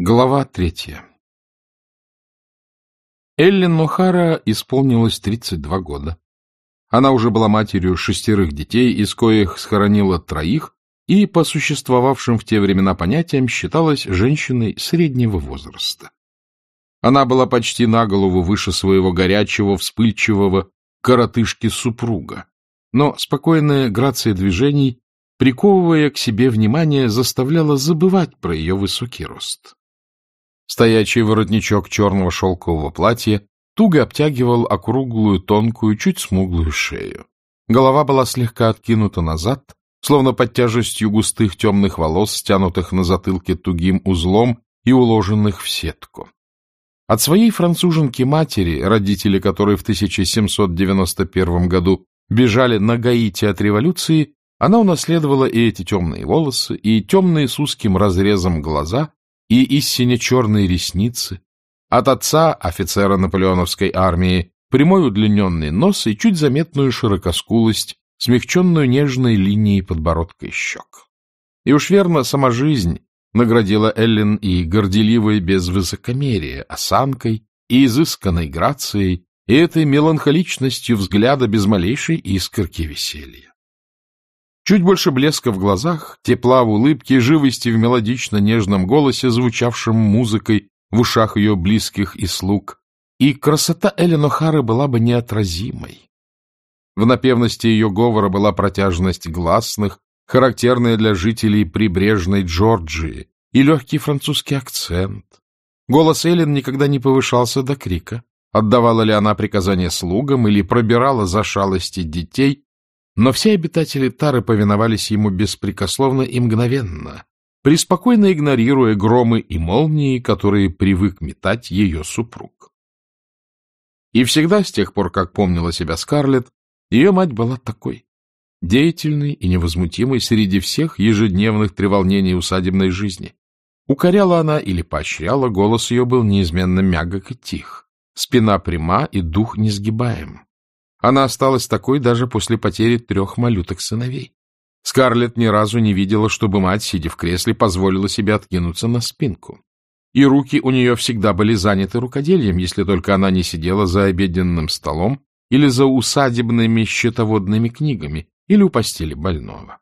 Глава третья Эллен О'Хара исполнилось 32 года. Она уже была матерью шестерых детей, из коих схоронила троих, и по существовавшим в те времена понятиям считалась женщиной среднего возраста. Она была почти на голову выше своего горячего, вспыльчивого коротышки-супруга, но спокойная грация движений, приковывая к себе внимание, заставляла забывать про ее высокий рост. Стоячий воротничок черного шелкового платья туго обтягивал округлую, тонкую, чуть смуглую шею. Голова была слегка откинута назад, словно под тяжестью густых темных волос, стянутых на затылке тугим узлом и уложенных в сетку. От своей француженки-матери, родители которой в 1791 году бежали на Гаити от революции, она унаследовала и эти темные волосы, и темные с узким разрезом глаза, и истинно черные ресницы, от отца, офицера наполеоновской армии, прямой удлиненный нос и чуть заметную широкоскулость, смягченную нежной линией подбородка и щек. И уж верно, сама жизнь наградила Эллен и горделивой без высокомерия осанкой, и изысканной грацией, и этой меланхоличностью взгляда без малейшей искорки веселья. Чуть больше блеска в глазах, тепла в улыбке, живости в мелодично-нежном голосе, звучавшем музыкой в ушах ее близких и слуг, и красота Эллен О'Хары была бы неотразимой. В напевности ее говора была протяжность гласных, характерная для жителей прибрежной Джорджии, и легкий французский акцент. Голос Эллен никогда не повышался до крика. Отдавала ли она приказания слугам или пробирала за шалости детей, но все обитатели Тары повиновались ему беспрекословно и мгновенно, преспокойно игнорируя громы и молнии, которые привык метать ее супруг. И всегда, с тех пор, как помнила себя Скарлетт, ее мать была такой, деятельной и невозмутимой среди всех ежедневных треволнений усадебной жизни. Укоряла она или поощряла, голос ее был неизменно мягок и тих, спина пряма и дух несгибаем. Она осталась такой даже после потери трех малюток сыновей. Скарлетт ни разу не видела, чтобы мать, сидя в кресле, позволила себе откинуться на спинку. И руки у нее всегда были заняты рукоделием, если только она не сидела за обеденным столом или за усадебными счетоводными книгами или у постели больного.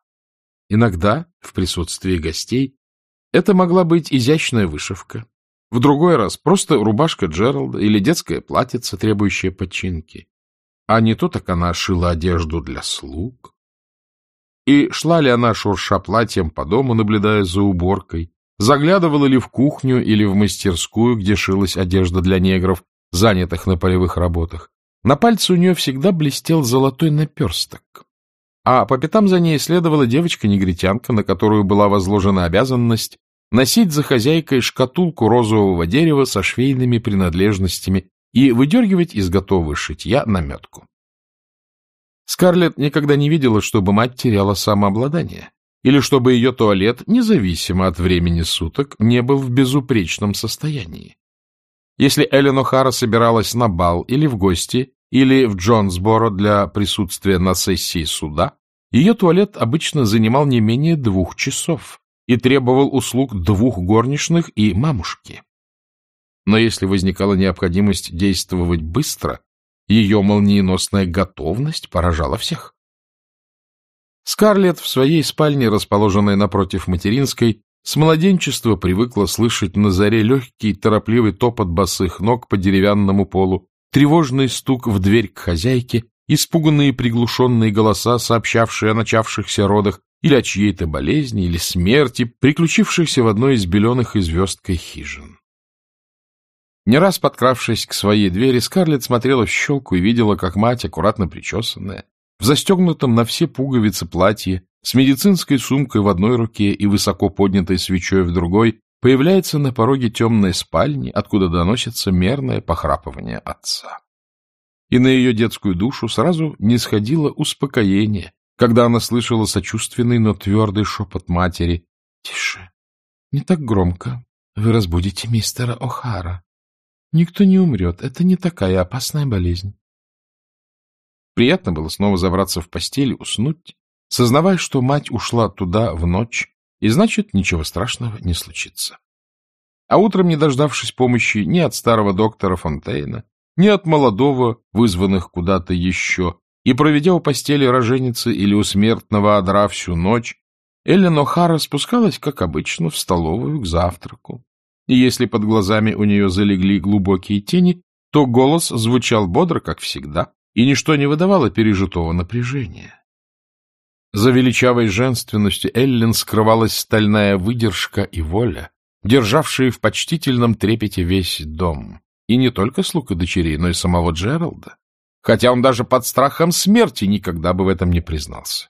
Иногда, в присутствии гостей, это могла быть изящная вышивка, в другой раз просто рубашка Джералда или детское платьице, требующее починки. А не то так она шила одежду для слуг. И шла ли она, шурша платьем по дому, наблюдая за уборкой, заглядывала ли в кухню или в мастерскую, где шилась одежда для негров, занятых на полевых работах. На пальце у нее всегда блестел золотой наперсток. А по пятам за ней следовала девочка-негритянка, на которую была возложена обязанность носить за хозяйкой шкатулку розового дерева со швейными принадлежностями и выдергивать из готового шитья наметку. Скарлетт никогда не видела, чтобы мать теряла самообладание, или чтобы ее туалет, независимо от времени суток, не был в безупречном состоянии. Если Эллен О'Хара собиралась на бал или в гости, или в Джонсборо для присутствия на сессии суда, ее туалет обычно занимал не менее двух часов и требовал услуг двух горничных и мамушки. Но если возникала необходимость действовать быстро, ее молниеносная готовность поражала всех. Скарлетт в своей спальне, расположенной напротив материнской, с младенчества привыкла слышать на заре легкий торопливый топот босых ног по деревянному полу, тревожный стук в дверь к хозяйке, испуганные приглушенные голоса, сообщавшие о начавшихся родах или о чьей-то болезни или смерти, приключившихся в одной из беленых и звездкой хижин. Не раз подкравшись к своей двери, Скарлетт смотрела в щелку и видела, как мать, аккуратно причесанная, в застегнутом на все пуговицы платье, с медицинской сумкой в одной руке и высоко поднятой свечой в другой, появляется на пороге темной спальни, откуда доносится мерное похрапывание отца. И на ее детскую душу сразу не сходило успокоение, когда она слышала сочувственный, но твердый шепот матери. — Тише, не так громко. Вы разбудите мистера О'Хара. Никто не умрет. Это не такая опасная болезнь. Приятно было снова забраться в постель, уснуть, сознавая, что мать ушла туда в ночь, и значит, ничего страшного не случится. А утром, не дождавшись помощи ни от старого доктора Фонтейна, ни от молодого, вызванных куда-то еще, и проведя у постели роженицы или у смертного одра всю ночь, Эллен О'Хара спускалась, как обычно, в столовую к завтраку. И если под глазами у нее залегли глубокие тени, то голос звучал бодро, как всегда, и ничто не выдавало пережитого напряжения. За величавой женственностью Эллен скрывалась стальная выдержка и воля, державшие в почтительном трепете весь дом, и не только слуг и дочерей, но и самого Джералда хотя он даже под страхом смерти никогда бы в этом не признался.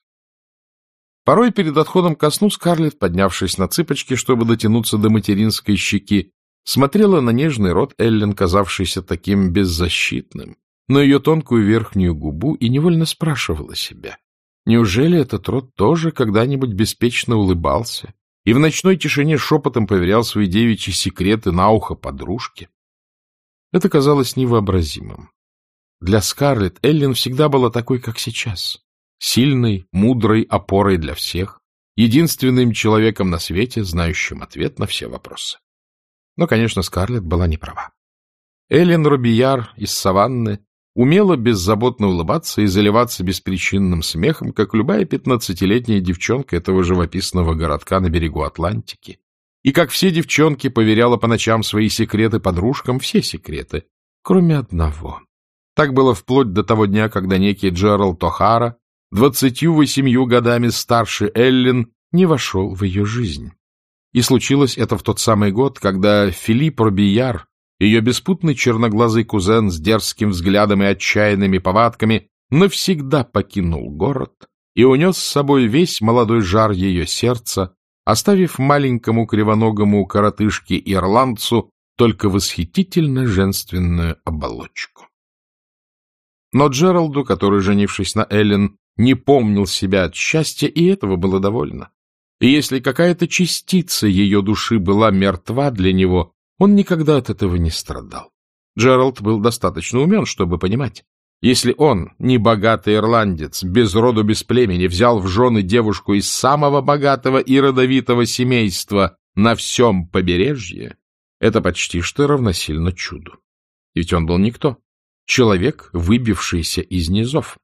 Порой перед отходом ко сну Скарлетт, поднявшись на цыпочки, чтобы дотянуться до материнской щеки, смотрела на нежный рот Эллен, казавшийся таким беззащитным, на ее тонкую верхнюю губу и невольно спрашивала себя, неужели этот рот тоже когда-нибудь беспечно улыбался и в ночной тишине шепотом поверял свои девичьи секреты на ухо подружке? Это казалось невообразимым. Для Скарлетт Эллен всегда была такой, как сейчас. Сильной, мудрой опорой для всех, единственным человеком на свете, знающим ответ на все вопросы. Но, конечно, Скарлетт была не права. Эллен Робияр из Саванны умела беззаботно улыбаться и заливаться беспричинным смехом, как любая пятнадцатилетняя девчонка этого живописного городка на берегу Атлантики. И как все девчонки поверяла по ночам свои секреты подружкам, все секреты, кроме одного. Так было вплоть до того дня, когда некий Джеральд О'Хара, двадцатью восемью годами старше Эллен, не вошел в ее жизнь. И случилось это в тот самый год, когда Филипп Робияр, ее беспутный черноглазый кузен с дерзким взглядом и отчаянными повадками, навсегда покинул город и унес с собой весь молодой жар ее сердца, оставив маленькому кривоногому коротышке-ирландцу только восхитительно женственную оболочку. Но Джералду, который, женившись на Эллен, не помнил себя от счастья, и этого было довольно. И если какая-то частица ее души была мертва для него, он никогда от этого не страдал. Джеральд был достаточно умен, чтобы понимать. Если он, небогатый ирландец, без роду, без племени, взял в жены девушку из самого богатого и родовитого семейства на всем побережье, это почти что равносильно чуду. Ведь он был никто человек, выбившийся из низов.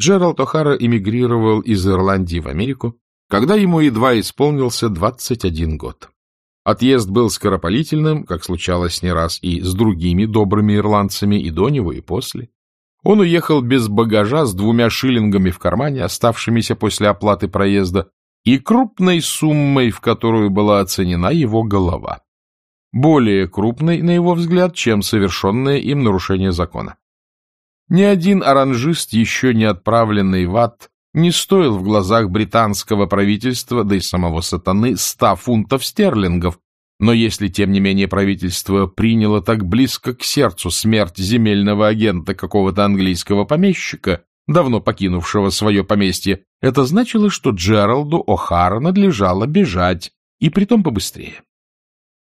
Джеральд О'Хара эмигрировал из Ирландии в Америку, когда ему едва исполнился 21 год. Отъезд был скоропалительным, как случалось не раз и с другими добрыми ирландцами и до него, и после. Он уехал без багажа с двумя шиллингами в кармане, оставшимися после оплаты проезда, и крупной суммой, в которую была оценена его голова более крупной, на его взгляд, чем совершенное им нарушение закона. Ни один оранжист, еще не отправленный в ад, не стоил в глазах британского правительства, да и самого сатаны, ста фунтов стерлингов, но если, тем не менее, правительство приняло так близко к сердцу смерть земельного агента какого-то английского помещика, давно покинувшего свое поместье, это значило, что Джералду О'Хара надлежало бежать, и притом побыстрее.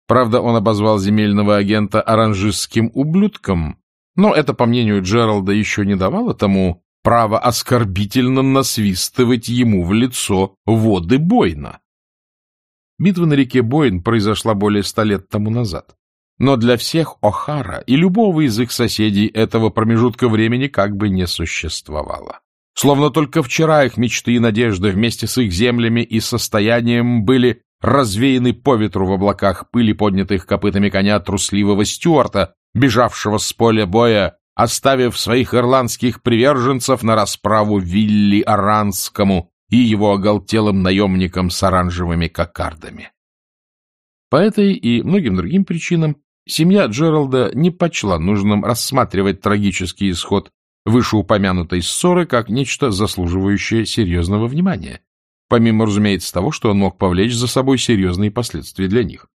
Правда, он обозвал земельного агента оранжистским ублюдком, но это, по мнению Джералда, еще не давало тому право оскорбительно насвистывать ему в лицо воды Бойна. Битва на реке Бойн произошла более ста лет тому назад. Но для всех О'Хара и любого из их соседей этого промежутка времени как бы не существовало. Словно только вчера их мечты и надежды вместе с их землями и состоянием были развеяны по ветру в облаках пыли, поднятых копытами коня трусливого Стюарта, бежавшего с поля боя, оставив своих ирландских приверженцев на расправу Вилли Аранскому и его оголтелым наемникам с оранжевыми кокардами. По этой и многим другим причинам семья Джералда не почла нужным рассматривать трагический исход вышеупомянутой ссоры как нечто заслуживающее серьезного внимания помимо, разумеется, того, что он мог повлечь за собой серьезные последствия для них.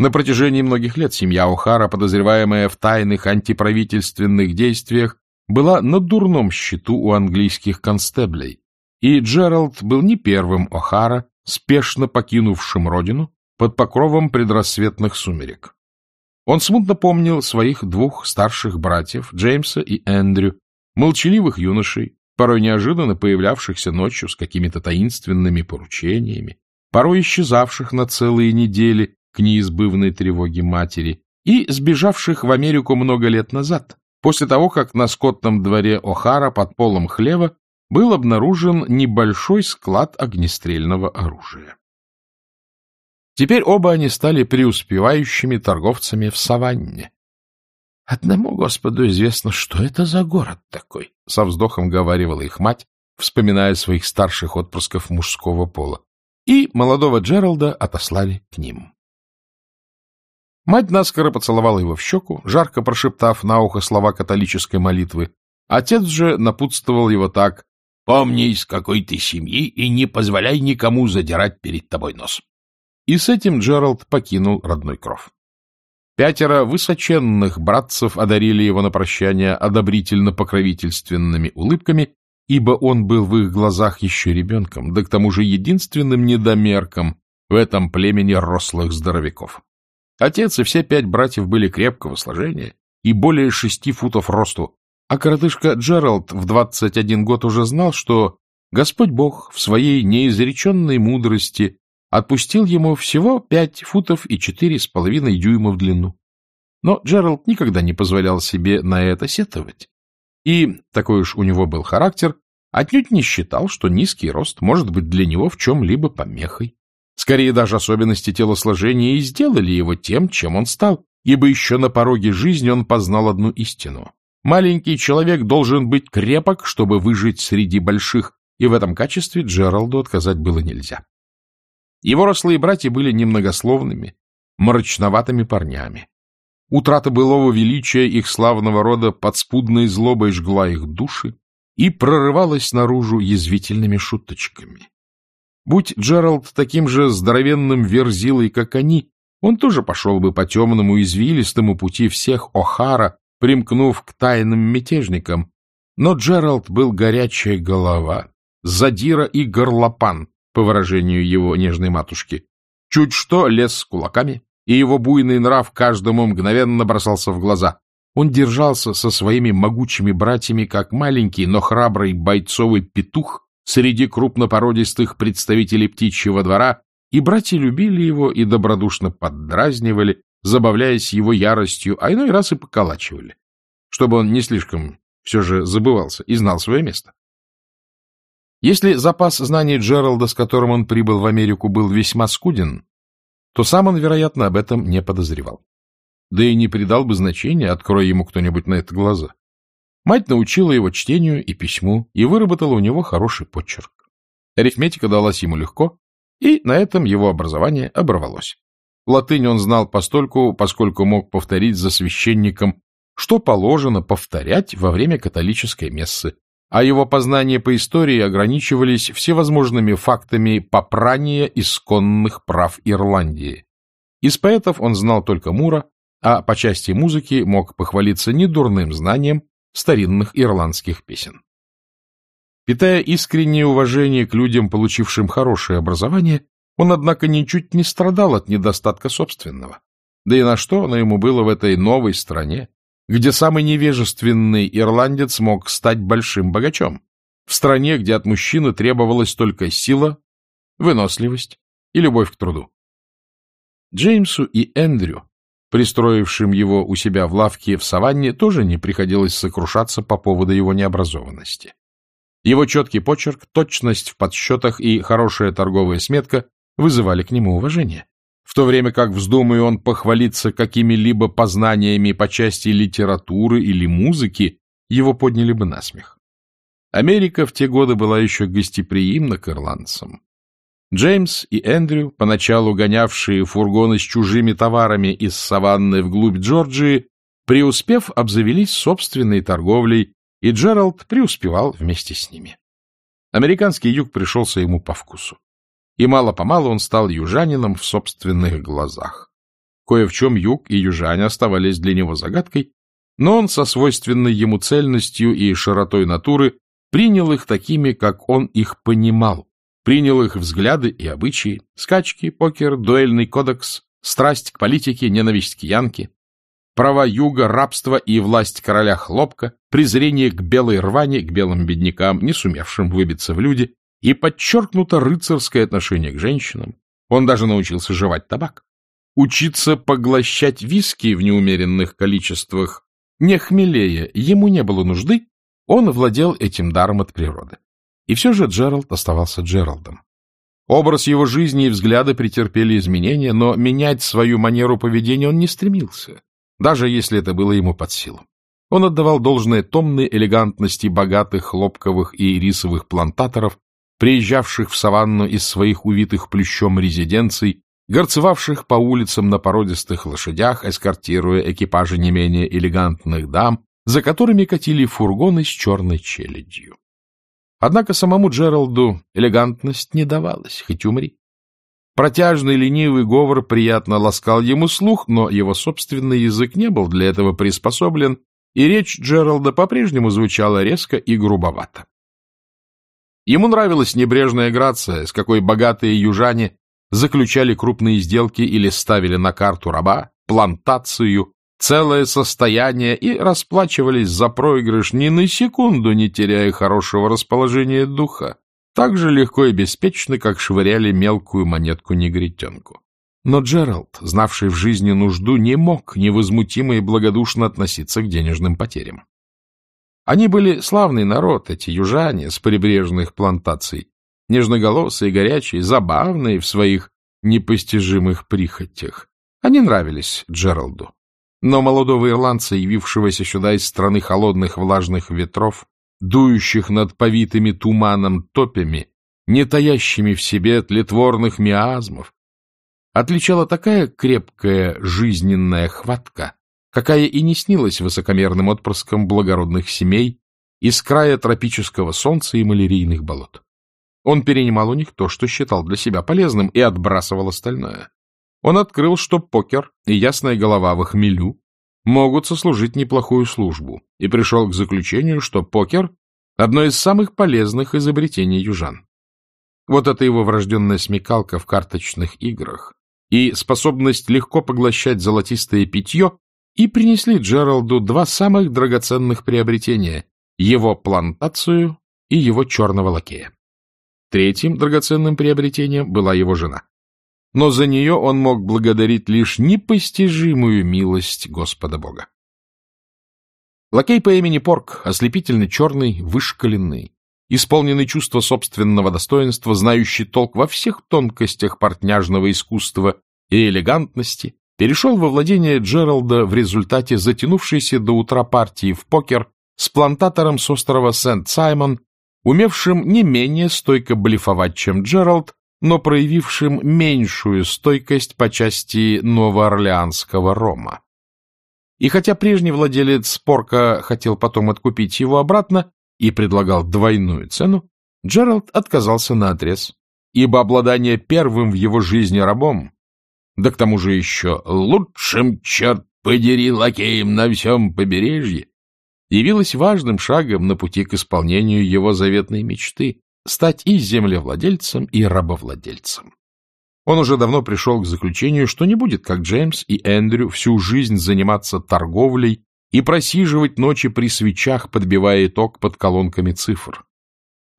На протяжении многих лет семья О'Хара, подозреваемая в тайных антиправительственных действиях, была на дурном счету у английских констеблей, и Джеральд был не первым О'Хара, спешно покинувшим родину под покровом предрассветных сумерек. Он смутно помнил своих двух старших братьев, Джеймса и Эндрю, молчаливых юношей, порой неожиданно появлявшихся ночью с какими-то таинственными поручениями, порой исчезавших на целые недели к неизбывной тревоге матери, и сбежавших в Америку много лет назад, после того, как на скотном дворе О'Хара под полом хлева был обнаружен небольшой склад огнестрельного оружия. Теперь оба они стали преуспевающими торговцами в саванне. «Одному Господу известно, что это за город такой», — со вздохом говаривала их мать, вспоминая своих старших отпрысков мужского пола. И молодого Джералда отослали к ним. Мать наскоро поцеловала его в щеку, жарко прошептав на ухо слова католической молитвы. Отец же напутствовал его так «Помни, из какой ты семьи, и не позволяй никому задирать перед тобой нос». И с этим Джеральд покинул родной кров. Пятеро высоченных братцев одарили его на прощание одобрительно-покровительственными улыбками, ибо он был в их глазах еще ребенком, да к тому же единственным недомерком в этом племени рослых здоровяков. Отец и все пять братьев были крепкого сложения и более шести футов росту, а коротышка Джеральд в двадцать один год уже знал, что Господь Бог в своей неизреченной мудрости отпустил ему всего пять футов и четыре с половиной дюйма в длину. Но Джеральд никогда не позволял себе на это сетовать. И, такой уж у него был характер, отнюдь не считал, что низкий рост может быть для него в чем-либо помехой. Скорее, даже особенности телосложения и сделали его тем, чем он стал, ибо еще на пороге жизни он познал одну истину. Маленький человек должен быть крепок, чтобы выжить среди больших, и в этом качестве Джералду отказать было нельзя. Его рослые братья были немногословными, мрачноватыми парнями. Утрата былого величия их славного рода подспудной злобой жгла их души и прорывалась наружу язвительными шуточками. Будь Джеральд таким же здоровенным верзилой, как они, он тоже пошел бы по темному извилистому пути всех О'Хара, примкнув к тайным мятежникам. Но Джеральд был горячая голова, задира и горлопан, по выражению его нежной матушки. Чуть что лез с кулаками, и его буйный нрав каждому мгновенно бросался в глаза. Он держался со своими могучими братьями, как маленький, но храбрый бойцовый петух, среди крупнопородистых представителей птичьего двора, и братья любили его и добродушно поддразнивали, забавляясь его яростью, а иной раз и поколачивали, чтобы он не слишком все же забывался и знал свое место. Если запас знаний Джералда, с которым он прибыл в Америку, был весьма скуден, то сам он, вероятно, об этом не подозревал. Да и не придал бы значения, откроя ему кто-нибудь на это глаза. Мать научила его чтению и письму и выработала у него хороший почерк. Арифметика далась ему легко, и на этом его образование оборвалось. Латынь он знал постольку, поскольку мог повторить за священником, что положено повторять во время католической мессы, а его познания по истории ограничивались всевозможными фактами попрания исконных прав Ирландии. Из поэтов он знал только Мура, а по части музыки мог похвалиться недурным знанием старинных ирландских песен. Питая искреннее уважение к людям, получившим хорошее образование, он, однако, ничуть не страдал от недостатка собственного. Да и на что оно ему было в этой новой стране, где самый невежественный ирландец мог стать большим богачом, в стране, где от мужчины требовалась только сила, выносливость и любовь к труду. Джеймсу и Эндрю пристроившим его у себя в лавке в саванне, тоже не приходилось сокрушаться по поводу его необразованности. Его четкий почерк, точность в подсчетах и хорошая торговая сметка вызывали к нему уважение. В то время как, вздумая он похвалиться какими-либо познаниями по части литературы или музыки, его подняли бы на смех. Америка в те годы была еще гостеприимна к ирландцам. Джеймс и Эндрю, поначалу гонявшие фургоны с чужими товарами из саванны вглубь Джорджии, преуспев, обзавелись собственной торговлей, и Джеральд преуспевал вместе с ними. Американский юг пришелся ему по вкусу, и мало-помалу он стал южанином в собственных глазах. Кое в чем юг и южане оставались для него загадкой, но он со свойственной ему цельностью и широтой натуры принял их такими, как он их понимал, принял их взгляды и обычаи, скачки, покер, дуэльный кодекс, страсть к политике, ненависть к янке, права юга, рабство и власть короля хлопка, презрение к белой рване, к белым беднякам, не сумевшим выбиться в люди, и подчеркнуто рыцарское отношение к женщинам. Он даже научился жевать табак. учиться поглощать виски в неумеренных количествах, не хмелея, ему не было нужды, он владел этим даром от природы. И все же Джеральд оставался Джеральдом. Образ его жизни и взгляды претерпели изменения, но менять свою манеру поведения он не стремился, даже если это было ему под силу. Он отдавал должное томной элегантности богатых хлопковых и рисовых плантаторов, приезжавших в саванну из своих увитых плющом резиденций, горцевавших по улицам на породистых лошадях, эскортируя экипажи не менее элегантных дам, за которыми катили фургоны с черной челядью. Однако самому Джералду элегантность не давалась, хоть умри. Протяжный ленивый говор приятно ласкал ему слух, но его собственный язык не был для этого приспособлен, и речь Джералда по-прежнему звучала резко и грубовато. Ему нравилась небрежная грация, с какой богатые южане заключали крупные сделки или ставили на карту раба, плантацию, целое состояние и расплачивались за проигрыш ни на секунду, не теряя хорошего расположения духа, так же легко и беспечно, как швыряли мелкую монетку-негритенку. Но Джеральд, знавший в жизни нужду, не мог невозмутимо и благодушно относиться к денежным потерям. Они были славный народ, эти южане с прибрежных плантаций, нежноголосые, горячие, забавные в своих непостижимых прихотях. Они нравились Джералду. Но молодого ирландца, явившегося сюда из страны холодных влажных ветров, дующих над повитыми туманом топями, не таящими в себе тлетворных миазмов, отличала такая крепкая жизненная хватка, какая и не снилась высокомерным отпрыском благородных семей из края тропического солнца и малярийных болот. Он перенимал у них то, что считал для себя полезным, и отбрасывал остальное. Он открыл, что покер и ясная голова в хмелю могут сослужить неплохую службу, и пришел к заключению, что покер — одно из самых полезных изобретений южан. Вот это его врожденная смекалка в карточных играх и способность легко поглощать золотистое питье и принесли Джералду два самых драгоценных приобретения — его плантацию и его черного лакея. Третьим драгоценным приобретением была его жена но за нее он мог благодарить лишь непостижимую милость Господа Бога. Лакей по имени Порк, ослепительно черный, вышкаленный, исполненный чувства собственного достоинства, знающий толк во всех тонкостях портняжного искусства и элегантности, перешел во владение Джералда в результате затянувшейся до утра партии в покер с плантатором с острова Сент-Саймон, умевшим не менее стойко блефовать, чем Джеральд, но проявившим меньшую стойкость по части новоорлеанского рома. И хотя прежний владелец Порка хотел потом откупить его обратно и предлагал двойную цену, Джеральд отказался на отрез, ибо обладание первым в его жизни рабом, да к тому же еще лучшим, черт подери, лакеем на всем побережье, явилось важным шагом на пути к исполнению его заветной мечты стать и землевладельцем, и рабовладельцем. Он уже давно пришел к заключению, что не будет, как Джеймс и Эндрю, всю жизнь заниматься торговлей и просиживать ночи при свечах, подбивая итог под колонками цифр.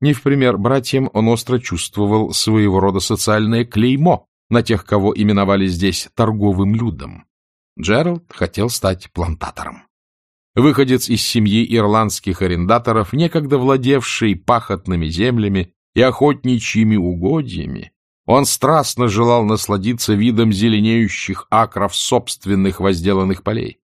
Не в пример братьям он остро чувствовал своего рода социальное клеймо на тех, кого именовали здесь торговым людом. Джеральд хотел стать плантатором. Выходец из семьи ирландских арендаторов, некогда владевший пахотными землями и охотничьими угодьями, он страстно желал насладиться видом зеленеющих акров собственных возделанных полей.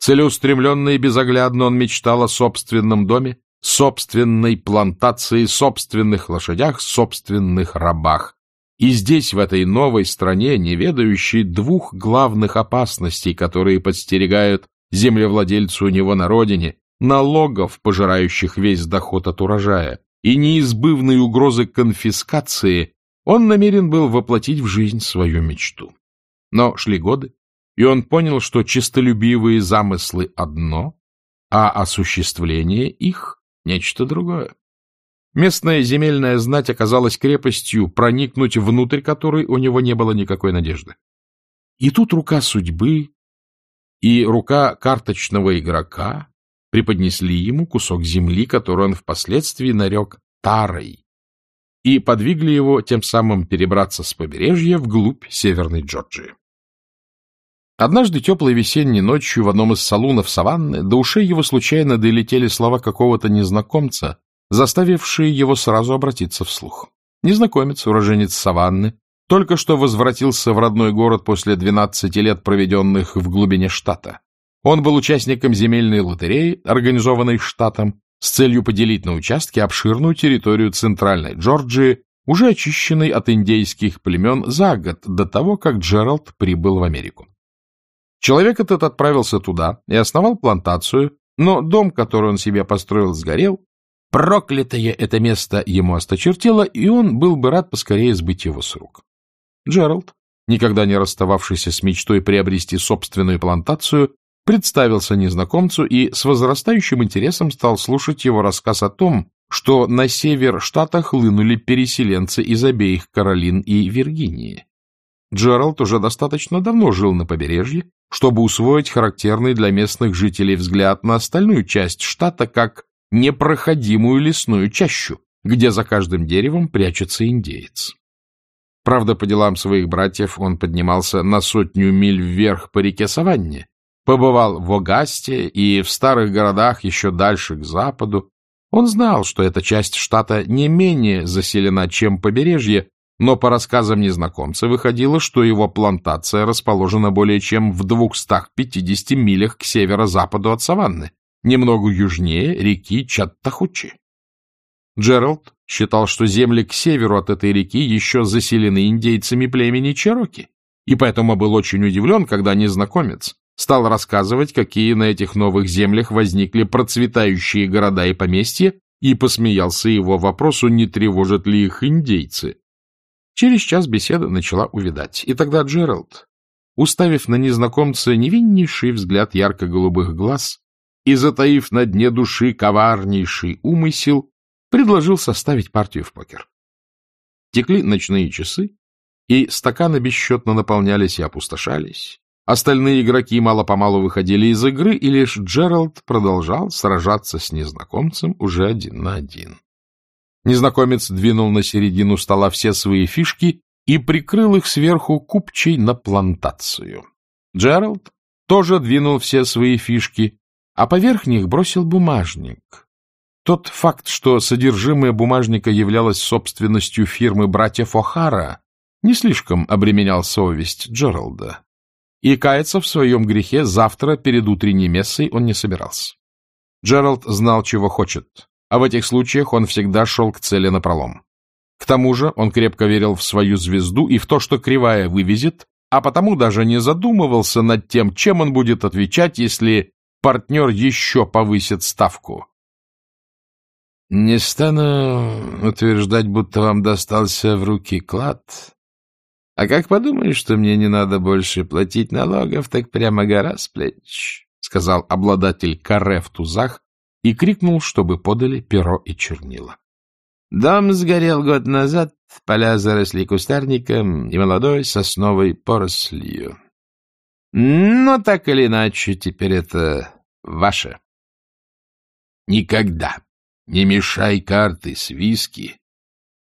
Целеустремленно и безоглядно он мечтал о собственном доме, собственной плантации, собственных лошадях, собственных рабах. И здесь, в этой новой стране, не ведающей двух главных опасностей, которые подстерегают землевладельцу у него на родине, налогов, пожирающих весь доход от урожая, и неизбывной угрозы конфискации, он намерен был воплотить в жизнь свою мечту. Но шли годы, и он понял, что чистолюбивые замыслы одно, а осуществление их — нечто другое. Местная земельная знать оказалась крепостью, проникнуть внутрь которой у него не было никакой надежды. И тут рука судьбы и рука карточного игрока преподнесли ему кусок земли, который он впоследствии нарек Тарой, и подвигли его тем самым перебраться с побережья вглубь Северной Джорджии. Однажды теплой весенней ночью в одном из салунов саванны до ушей его случайно долетели слова какого-то незнакомца, заставившие его сразу обратиться вслух. Незнакомец, уроженец саванны, только что возвратился в родной город после 12 лет, проведенных в глубине штата. Он был участником земельной лотереи, организованной штатом, с целью поделить на участки обширную территорию Центральной Джорджии, уже очищенной от индейских племен за год до того, как Джеральд прибыл в Америку. Человек этот отправился туда и основал плантацию, но дом, который он себе построил, сгорел. Проклятое это место ему осточертело, и он был бы рад поскорее сбыть его с рук. Джеральд, никогда не расстававшийся с мечтой приобрести собственную плантацию, представился незнакомцу и с возрастающим интересом стал слушать его рассказ о том, что на север штата хлынули переселенцы из обеих Каролин и Виргинии. Джеральд уже достаточно давно жил на побережье, чтобы усвоить характерный для местных жителей взгляд на остальную часть штата как непроходимую лесную чащу, где за каждым деревом прячется индеец. Правда, по делам своих братьев он поднимался на сотню миль вверх по реке Саванне, побывал в Огасте и в старых городах еще дальше к западу. Он знал, что эта часть штата не менее заселена, чем побережье, но по рассказам незнакомца выходило, что его плантация расположена более чем в 250 милях к северо-западу от Саванны, немного южнее реки Чаттахучи. Джеральд считал, что земли к северу от этой реки еще заселены индейцами племени Чероки, и поэтому был очень удивлен, когда незнакомец стал рассказывать, какие на этих новых землях возникли процветающие города и поместья, и посмеялся его вопросу, не тревожат ли их индейцы. Через час беседа начала увидать, и тогда Джеральд, уставив на незнакомца невиннейший взгляд ярко-голубых глаз и затаив на дне души коварнейший умысел, предложил составить партию в покер. Текли ночные часы, и стаканы бесчетно наполнялись и опустошались. Остальные игроки мало-помалу выходили из игры, и лишь Джеральд продолжал сражаться с незнакомцем уже один на один. Незнакомец двинул на середину стола все свои фишки и прикрыл их сверху купчей на плантацию. Джеральд тоже двинул все свои фишки, а поверх них бросил бумажник. Тот факт, что содержимое бумажника являлось собственностью фирмы братьев О'Хара, не слишком обременял совесть Джералда. И каяться в своем грехе завтра перед утренней мессой он не собирался. Джеральд знал, чего хочет а в этих случаях он всегда шел к цели напролом. К тому же он крепко верил в свою звезду и в то, что кривая вывезет, а потому даже не задумывался над тем, чем он будет отвечать, если партнер еще повысит ставку. «Не стану утверждать, будто вам достался в руки клад. А как подумаешь, что мне не надо больше платить налогов, так прямо гора с плеч», — сказал обладатель каре в тузах, и крикнул, чтобы подали перо и чернила. Дом сгорел год назад, поля заросли кустарником и молодой сосновой порослью. Но так или иначе, теперь это ваше. Никогда не мешай карты с виски,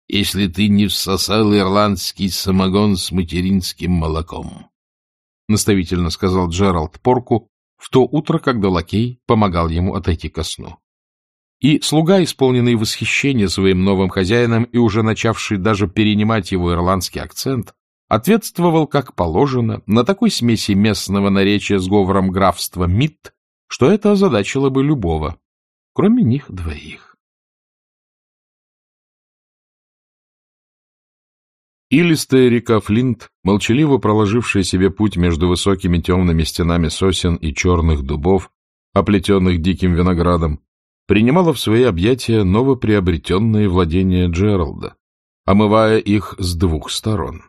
если ты не всосал ирландский самогон с материнским молоком, — наставительно сказал Джеральд Порку, в то утро, когда лакей помогал ему отойти ко сну. И слуга, исполненный восхищения своим новым хозяином и уже начавший даже перенимать его ирландский акцент, ответствовал, как положено, на такой смеси местного наречия с говором графства Митт, что это озадачило бы любого, кроме них двоих. Илистая река Флинт, молчаливо проложившая себе путь между высокими темными стенами сосен и черных дубов, оплетенных диким виноградом, принимала в свои объятия новоприобретенные владения Джералда, омывая их с двух сторон.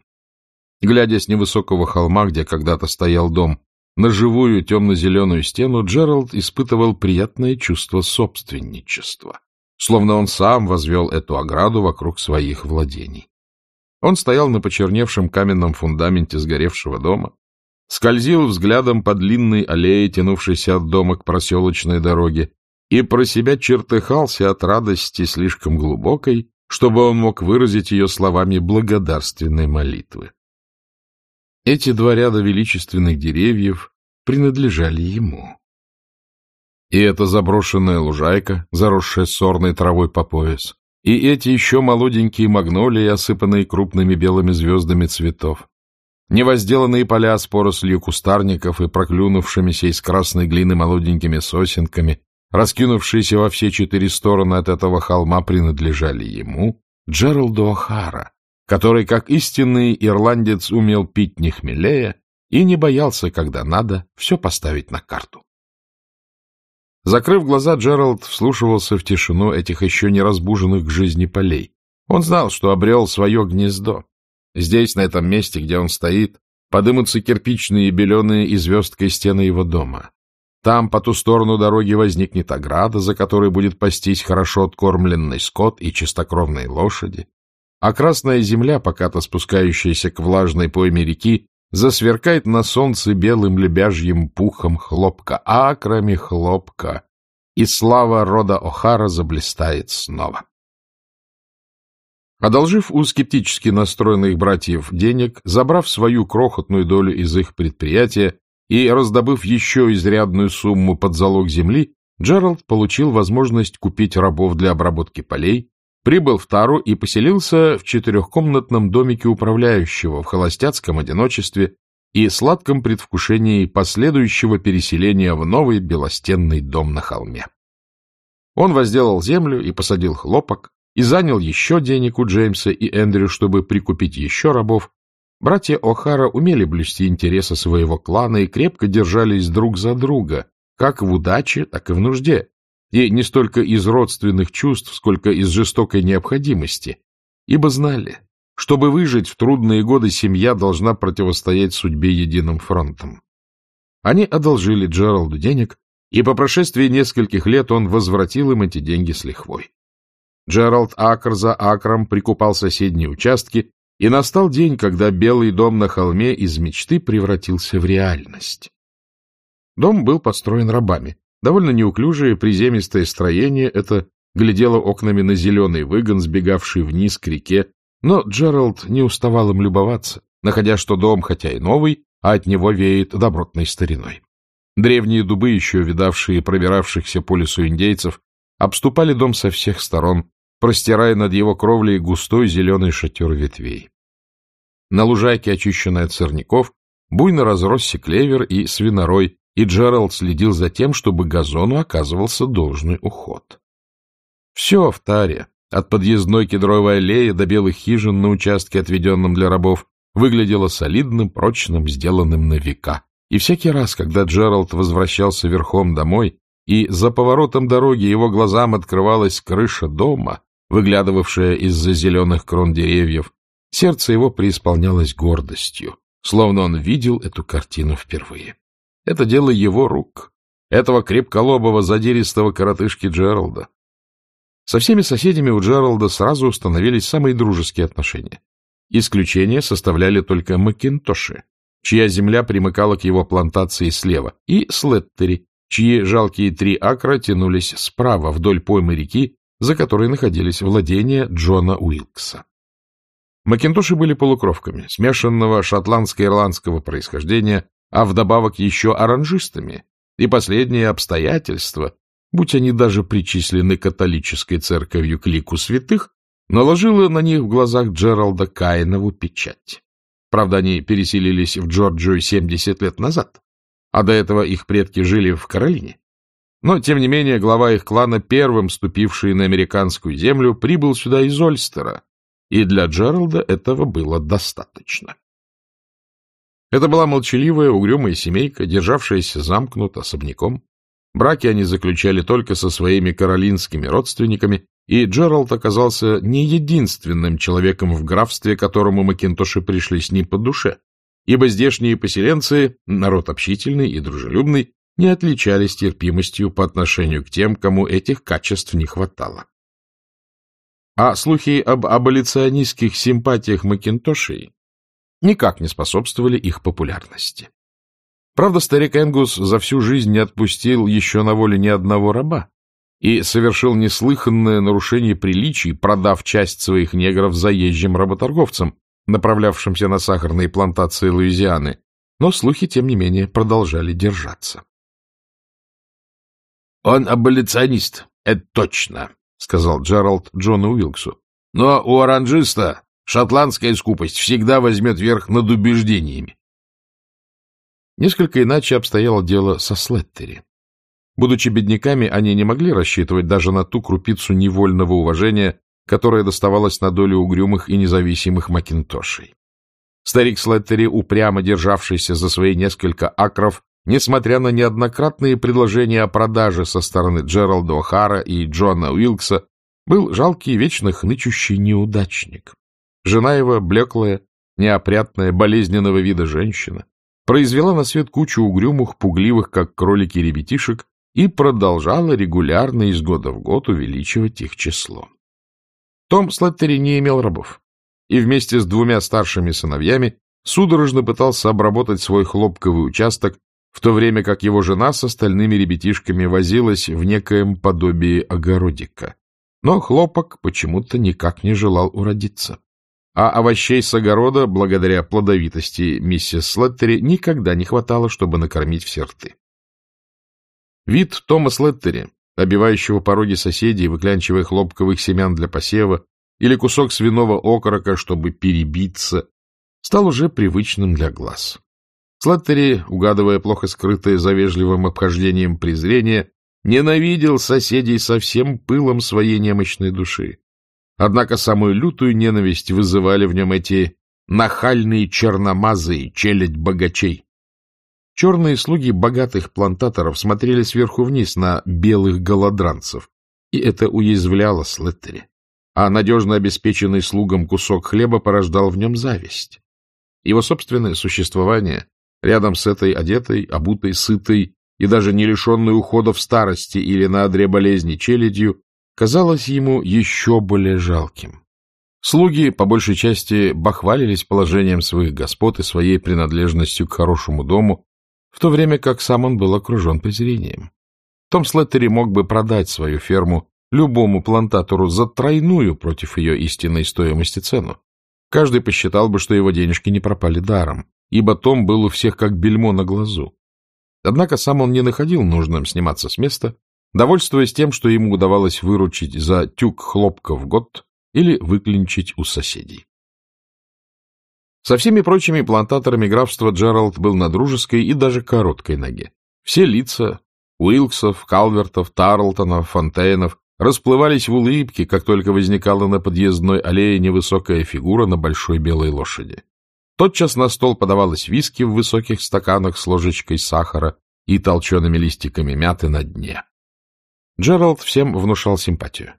Глядя с невысокого холма, где когда-то стоял дом, на живую темно-зеленую стену, Джеральд испытывал приятное чувство собственничества, словно он сам возвел эту ограду вокруг своих владений. Он стоял на почерневшем каменном фундаменте сгоревшего дома, скользил взглядом по длинной аллее, тянувшейся от дома к проселочной дороге, и про себя чертыхался от радости слишком глубокой, чтобы он мог выразить ее словами благодарственной молитвы. Эти два ряда величественных деревьев принадлежали ему. И эта заброшенная лужайка, заросшая сорной травой по пояс, и эти еще молоденькие магнолии, осыпанные крупными белыми звездами цветов, невозделанные поля с порослью кустарников и проклюнувшимися из красной глины молоденькими сосенками, раскинувшиеся во все четыре стороны от этого холма, принадлежали ему, Джералду О'Хара, который, как истинный ирландец, умел пить не хмелея и не боялся, когда надо, все поставить на карту. Закрыв глаза, Джеральд вслушивался в тишину этих еще не разбуженных к жизни полей. Он знал, что обрел свое гнездо. Здесь, на этом месте, где он стоит, подымутся кирпичные беленые и звездкой стены его дома. Там, по ту сторону дороги, возникнет ограда, за которой будет пастись хорошо откормленный скот и чистокровные лошади. А красная земля, покато спускающаяся к влажной пойме реки, засверкает на солнце белым лебяжьим пухом хлопка, акрами хлопка, и слава рода О'Хара заблистает снова. Одолжив у скептически настроенных братьев денег, забрав свою крохотную долю из их предприятия, и, раздобыв еще изрядную сумму под залог земли, Джеральд получил возможность купить рабов для обработки полей, прибыл в Тару и поселился в четырехкомнатном домике управляющего в холостяцком одиночестве и сладком предвкушении последующего переселения в новый белостенный дом на холме. Он возделал землю и посадил хлопок, и занял еще денег у Джеймса и Эндрю, чтобы прикупить еще рабов, Братья О'Хара умели блюсти интересы своего клана и крепко держались друг за друга, как в удаче, так и в нужде, и не столько из родственных чувств, сколько из жестокой необходимости, ибо знали, чтобы выжить в трудные годы, семья должна противостоять судьбе единым фронтом. Они одолжили Джералду денег, и по прошествии нескольких лет он возвратил им эти деньги с лихвой. Джеральд акр за акром прикупал соседние участки и настал день, когда Белый дом на холме из мечты превратился в реальность. Дом был построен рабами. Довольно неуклюжее приземистое строение это глядело окнами на зеленый выгон, сбегавший вниз к реке, но Джеральд не уставал им любоваться, находя, что дом, хотя и новый, а от него веет добротной стариной. Древние дубы, еще видавшие пробиравшихся по лесу индейцев, обступали дом со всех сторон, простирая над его кровлей густой зеленый шатер ветвей. На лужайке, очищенной от сорняков, буйно разросся клевер и свинорой, и Джеральд следил за тем, чтобы газону оказывался должный уход. Все в таре, от подъездной кедровой аллеи до белых хижин на участке, отведенном для рабов, выглядело солидным, прочным, сделанным на века. И всякий раз, когда Джеральд возвращался верхом домой, и за поворотом дороги его глазам открывалась крыша дома, выглядывавшая из-за зеленых крон деревьев, сердце его преисполнялось гордостью, словно он видел эту картину впервые. Это дело его рук, этого крепколобого задиристого коротышки Джералда. Со всеми соседями у Джералда сразу установились самые дружеские отношения. Исключение составляли только Макинтоши, чья земля примыкала к его плантации слева, и Слеттери, чьи жалкие три акра тянулись справа вдоль поймы реки за которой находились владения Джона Уилкса. Макинтоши были полукровками, смешанного шотландско-ирландского происхождения, а вдобавок еще оранжистами, и последнее обстоятельство, будь они даже причислены католической церковью к лику святых, наложило на них в глазах Джералда Каинову печать. Правда, они переселились в Джорджию 70 лет назад, а до этого их предки жили в Каролине. Но, тем не менее, глава их клана, первым ступивший на американскую землю, прибыл сюда из Ольстера, и для Джералда этого было достаточно. Это была молчаливая, угрюмая семейка, державшаяся замкнуто, особняком. Браки они заключали только со своими каролинскими родственниками, и Джеральд оказался не единственным человеком в графстве, которому Макинтоши пришли с ним по душе, ибо здешние поселенцы, народ общительный и дружелюбный, не отличались терпимостью по отношению к тем, кому этих качеств не хватало. А слухи об аболиционистских симпатиях Макинтошей никак не способствовали их популярности. Правда, старик Энгус за всю жизнь не отпустил еще на воле ни одного раба и совершил неслыханное нарушение приличий, продав часть своих негров заезжим работорговцам, направлявшимся на сахарные плантации Луизианы, но слухи, тем не менее, продолжали держаться. — Он аболиционист, это точно, — сказал Джеральд Джону Уилксу. — Но у оранжиста шотландская скупость всегда возьмет верх над убеждениями. Несколько иначе обстояло дело со Слеттери. Будучи бедняками, они не могли рассчитывать даже на ту крупицу невольного уважения, которая доставалась на долю угрюмых и независимых Макинтошей. Старик Слеттери, упрямо державшийся за свои несколько акров, несмотря на неоднократные предложения о продаже со стороны Джералда О'Хара и Джона Уилкса, был жалкий, вечно хнычущий неудачник. Жена его, блеклая, неопрятная, болезненного вида женщина, произвела на свет кучу угрюмых, пугливых, как кролики ребятишек, и продолжала регулярно из года в год увеличивать их число. Том Слеттери не имел рабов, и вместе с двумя старшими сыновьями судорожно пытался обработать свой хлопковый участок, в то время как его жена с остальными ребятишками возилась в некоем подобии огородика. Но хлопок почему-то никак не желал уродиться а овощей с огорода, благодаря плодовитости миссис Слеттери, никогда не хватало, чтобы накормить все рты. Вид Тома Слеттери, обивающего пороги соседей, выклянчивая хлопковых семян для посева, или кусок свиного окорока, чтобы перебиться, стал уже привычным для глаз. Слеттери, угадывая плохо скрытое за вежливым обхождением презрение, ненавидел соседей со всем пылом своей немощной души. Однако самую лютую ненависть вызывали в нем эти нахальные черномазы челядь богачей. Черные слуги богатых плантаторов смотрели сверху вниз на белых голодранцев, и это уязвляло Слеттери. А надежно обеспеченный слугам кусок хлеба порождал в нем зависть. Его собственное существование рядом с этой одетой, обутой, сытой и даже не лишенной в старости или на одре болезни челядью казалось ему еще более жалким. Слуги, по большей части, бахвалились положением своих господ и своей принадлежностью к хорошему дому, в то время как сам он был окружен презрением. Том Слеттери мог бы продать свою ферму любому плантатору за тройную против ее истинной стоимости цену. Каждый посчитал бы, что его денежки не пропали даром, ибо Том был у всех как бельмо на глазу. Однако сам он не находил нужным сниматься с места довольствуясь тем, что ему удавалось выручить за тюк хлопка в год или выклинчить у соседей. Со всеми прочими плантаторами графства Джеральд был на дружеской и даже короткой ноге. Все лица Уилксов, Калвертов, Тарлтонов, Фонтейнов расплывались в улыбке, как только возникала на подъездной аллее невысокая фигура на большой белой лошади. Тотчас на стол подавалось виски в высоких стаканах с ложечкой сахара и толчеными листиками мяты на дне. Джеральд всем внушал симпатию.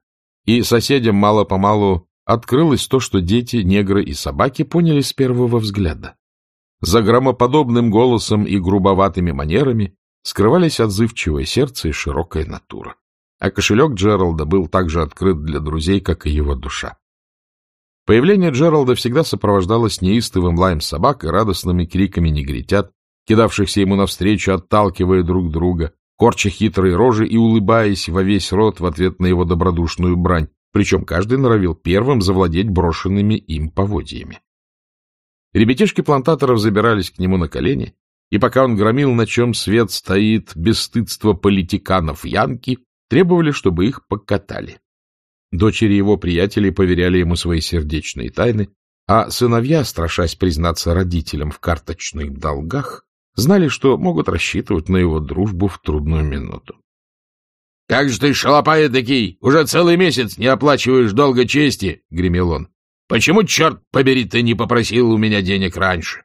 И соседям мало-помалу открылось то, что дети, негры и собаки поняли с первого взгляда. За громоподобным голосом и грубоватыми манерами скрывались отзывчивое сердце и широкая натура. А кошелек Джералда был так же открыт для друзей, как и его душа. Появление Джералда всегда сопровождалось неистовым лаем собак и радостными криками негритят, кидавшихся ему навстречу, отталкивая друг друга, корча хитрые рожи и улыбаясь во весь рот в ответ на его добродушную брань, причем каждый норовил первым завладеть брошенными им поводьями. Ребятишки плантаторов забирались к нему на колени, и пока он громил, на чем свет стоит бесстыдство политиканов Янки, требовали, чтобы их покатали. Дочери его приятелей поверяли ему свои сердечные тайны, а сыновья, страшась признаться родителям в карточных долгах, знали, что могут рассчитывать на его дружбу в трудную минуту. — Как же ты, шалопай такие, уже целый месяц не оплачиваешь долга чести, — гремел он. — Почему, черт побери, ты не попросил у меня денег раньше?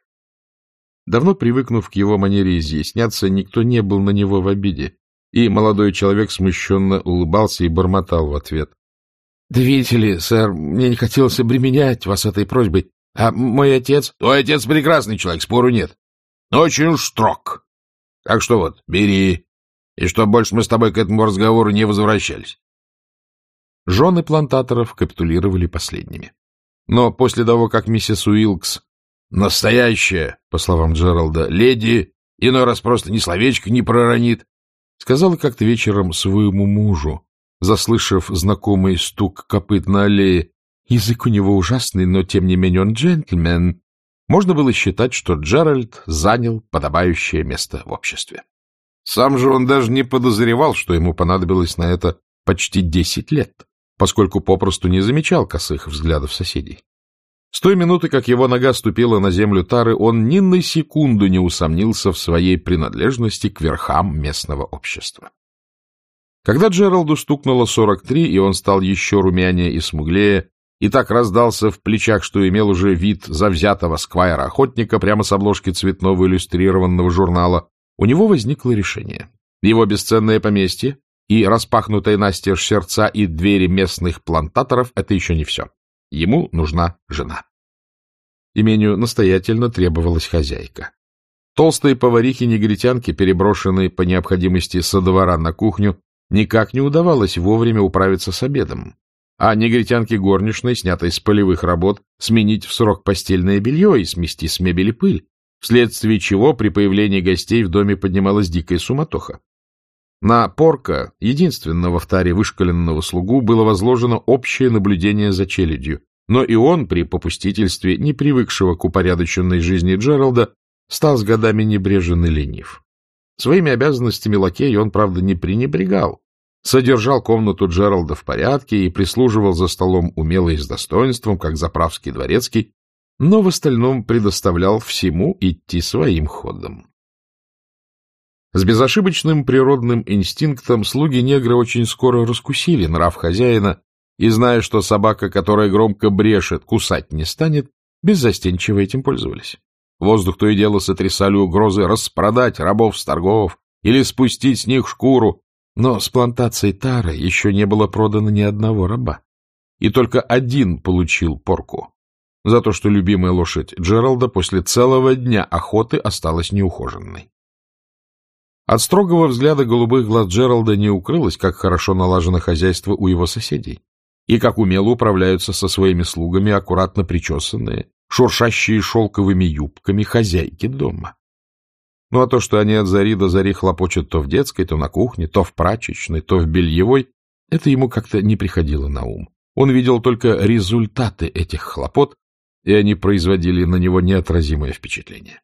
Давно привыкнув к его манере изъясняться, никто не был на него в обиде, и молодой человек смущенно улыбался и бормотал в ответ. — Да видите ли, сэр, мне не хотелось обременять вас этой просьбой, а мой отец... — Твой отец прекрасный человек, спору нет. Очень строг. Так что вот, бери, и чтоб больше мы с тобой к этому разговору не возвращались. Жены плантаторов капитулировали последними. Но после того, как миссис Уилкс, настоящая, по словам Джералда, леди, иной раз просто ни словечко не проронит, сказала как-то вечером своему мужу, заслышав знакомый стук копыт на аллее, Язык у него ужасный, но тем не менее он джентльмен. Можно было считать, что Джеральд занял подобающее место в обществе. Сам же он даже не подозревал, что ему понадобилось на это почти десять лет, поскольку попросту не замечал косых взглядов соседей. С той минуты, как его нога ступила на землю Тары, он ни на секунду не усомнился в своей принадлежности к верхам местного общества. Когда Джералду стукнуло сорок три, и он стал еще румянее и смуглее, и так раздался в плечах, что имел уже вид завзятого сквайра-охотника прямо с обложки цветного иллюстрированного журнала, у него возникло решение. Его бесценное поместье и распахнутые настежь сердца и двери местных плантаторов — это еще не все. Ему нужна жена. Имению настоятельно требовалась хозяйка. Толстые поварихи-негритянки, переброшенные по необходимости со двора на кухню, никак не удавалось вовремя управиться с обедом, а негритянке горничной, снятой с полевых работ, сменить в срок постельное белье и смести с мебели пыль, вследствие чего при появлении гостей в доме поднималась дикая суматоха. На Порка, единственного в таре вышкаленного слугу, было возложено общее наблюдение за челядью, но и он, при попустительстве, не привыкшего к упорядоченной жизни Джералда, стал с годами небрежен и ленив. Своими обязанностями лакей он, правда, не пренебрегал, содержал комнату Джералда в порядке и прислуживал за столом умело и с достоинством, как заправский дворецкий, но в остальном предоставлял всему идти своим ходом. С безошибочным природным инстинктом слуги негра очень скоро раскусили нрав хозяина и, зная, что собака, которая громко брешет, кусать не станет, беззастенчиво этим пользовались. Воздух то и дело сотрясали угрозы распродать рабов с торгов или спустить с них шкуру, но с плантацией Тара еще не было продано ни одного раба. И только один получил порку за то, что любимая лошадь Джералда после целого дня охоты осталась неухоженной. От строгого взгляда голубых глаз Джералда не укрылось, как хорошо налажено хозяйство у его соседей, и как умело управляются со своими слугами аккуратно причесанные, шуршащие шелковыми юбками хозяйки дома. Ну а то, что они от зари до зари хлопочут то в детской, то на кухне, то в прачечной, то в бельевой, это ему как-то не приходило на ум. Он видел только результаты этих хлопот, и они производили на него неотразимое впечатление.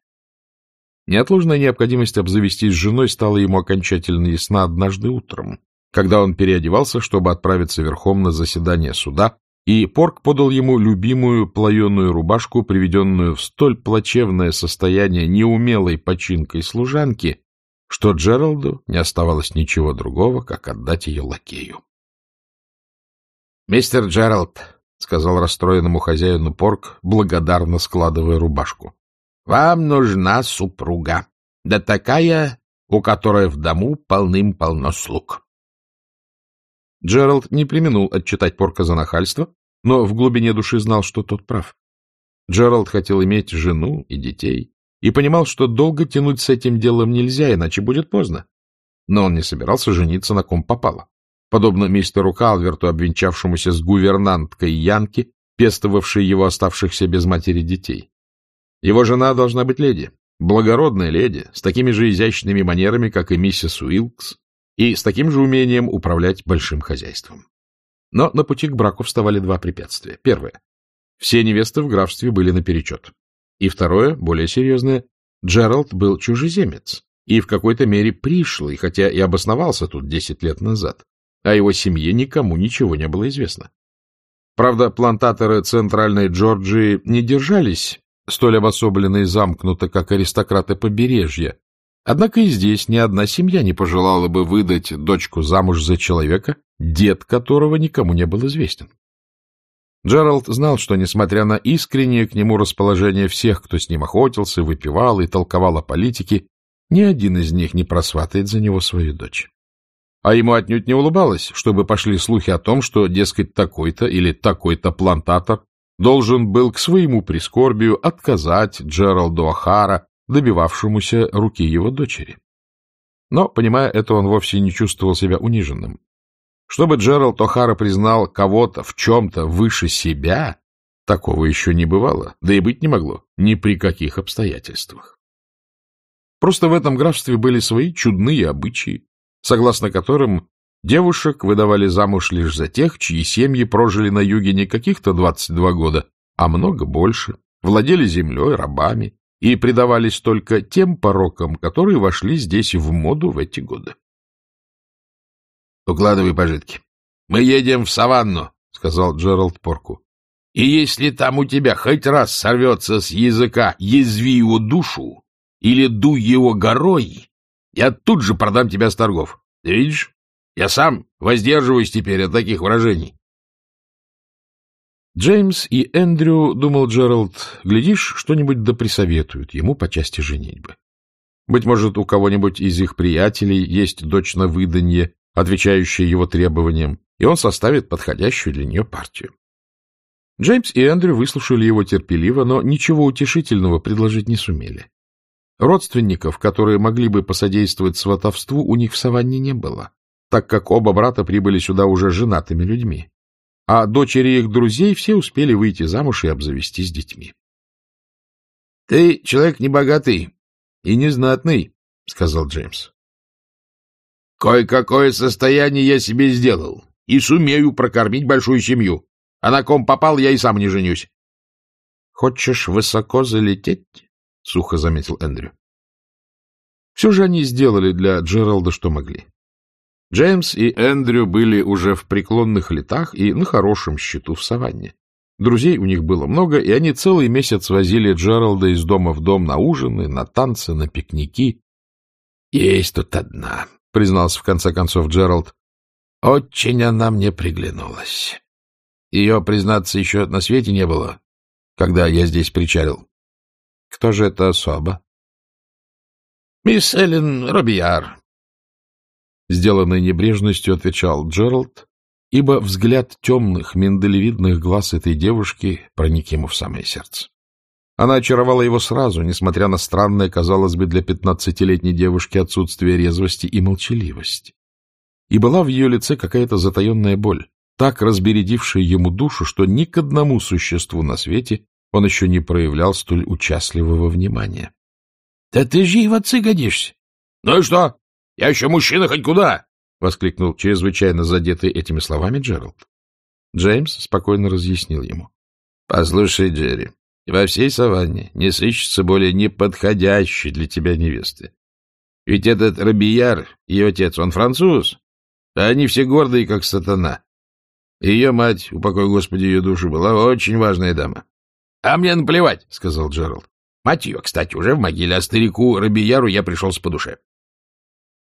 Неотложная необходимость обзавестись женой стала ему окончательно ясна однажды утром, когда он переодевался, чтобы отправиться верхом на заседание суда, и Порк подал ему любимую плаеную рубашку, приведенную в столь плачевное состояние неумелой починкой служанки, что Джералду не оставалось ничего другого, как отдать ее лакею. — Мистер Джеральд, — сказал расстроенному хозяину Порк, благодарно складывая рубашку, вам нужна супруга, да такая, у которой в дому полным-полно слуг. Джеральд не применул отчитать Порка за нахальство, но в глубине души знал, что тот прав. Джеральд хотел иметь жену и детей и понимал, что долго тянуть с этим делом нельзя, иначе будет поздно. Но он не собирался жениться на ком попало. Подобно мистеру Калверту, обвенчавшемуся с гувернанткой Янки, пестовавшей его оставшихся без матери детей. Его жена должна быть леди, благородная леди, с такими же изящными манерами, как и миссис Уилкс, и с таким же умением управлять большим хозяйством. Но на пути к браку вставали два препятствия. Первое. Все невесты в графстве были наперечет. И второе, более серьезное, Джеральд был чужеземец и в какой-то мере пришлый, хотя и обосновался тут десять лет назад. О его семье никому ничего не было известно. Правда, плантаторы Центральной Джорджии не держались столь обособленно и замкнуто, как аристократы побережья. Однако и здесь ни одна семья не пожелала бы выдать дочку замуж за человека, дед которого никому не был известен. Джеральд знал, что, несмотря на искреннее к нему расположение всех, кто с ним охотился, выпивал и толковал о политике, ни один из них не просватает за него свою дочь. А ему отнюдь не улыбалось, чтобы пошли слухи о том, что, дескать, такой-то или такой-то плантатор должен был к своему прискорбию отказать Джералду О'Хара, добивавшемуся руки его дочери. Но, понимая это, он вовсе не чувствовал себя униженным. Чтобы Джеральд О'Хара признал кого-то в чем-то выше себя, такого еще не бывало, да и быть не могло ни при каких обстоятельствах. Просто в этом графстве были свои чудные обычаи, согласно которым Девушек выдавали замуж лишь за тех, чьи семьи прожили на юге не каких-то 22 года, а много больше, владели землей, рабами и предавались только тем порокам, которые вошли здесь в моду в эти годы. — Укладывай пожитки. Мы едем в саванну, — сказал Джеральд Порку. — И если там у тебя хоть раз сорвется с языка «язви его душу» или «дуй его горой», я тут же продам тебя с торгов. Ты видишь? Я сам воздерживаюсь теперь от таких выражений. Джеймс и Эндрю, думал Джеральд, глядишь, что-нибудь да присоветуют ему по части женитьбы. Быть может, у кого-нибудь из их приятелей есть дочь на выданье, отвечающая его требованиям, и он составит подходящую для нее партию. Джеймс и Эндрю выслушали его терпеливо, но ничего утешительного предложить не сумели. Родственников, которые могли бы посодействовать сватовству, у них в саванне не было, так как оба брата прибыли сюда уже женатыми людьми а дочери их друзей все успели выйти замуж и обзавестись детьми. — Ты человек небогатый и незнатный, — сказал Джеймс. — Кое-какое состояние я себе сделал и сумею прокормить большую семью, а на ком попал, я и сам не женюсь. — Хочешь высоко залететь? — сухо заметил Эндрю. Все же они сделали для Джералда, что могли. Джеймс и Эндрю были уже в преклонных летах и на хорошем счету в саванне. Друзей у них было много, и они целый месяц возили Джералда из дома в дом на ужины, на танцы, на пикники. — Есть тут одна, — признался в конце концов Джеральд. — Очень она мне приглянулась. Ее, признаться, еще на свете не было, когда я здесь причалил. — Кто же это особа? — Мисс Эллен Робияр, Сделанной небрежностью отвечал Джеральд, ибо взгляд темных, миндалевидных глаз этой девушки проник ему в самое сердце. Она очаровала его сразу, несмотря на странное, казалось бы, для пятнадцатилетней девушки отсутствие резвости и молчаливости. И была в ее лице какая-то затаенная боль, так разбередившая ему душу, что ни к одному существу на свете он еще не проявлял столь участливого внимания. — Да ты же и в отцы годишься. — Ну и что? Я еще мужчина хоть куда! — воскликнул чрезвычайно задетый этими словами Джеральд. Джеймс спокойно разъяснил ему. — Послушай, Джерри, во всей саванне не сыщется более неподходящей для тебя невесты. Ведь этот Робияр, ее отец, он француз, а они все гордые, как сатана. Ее мать, упокой Господи ее душу, была очень важная дама. — А мне наплевать, — сказал Джеральд. Мать ее, кстати, уже в могиле, а старику Робияру я пришелся по душе.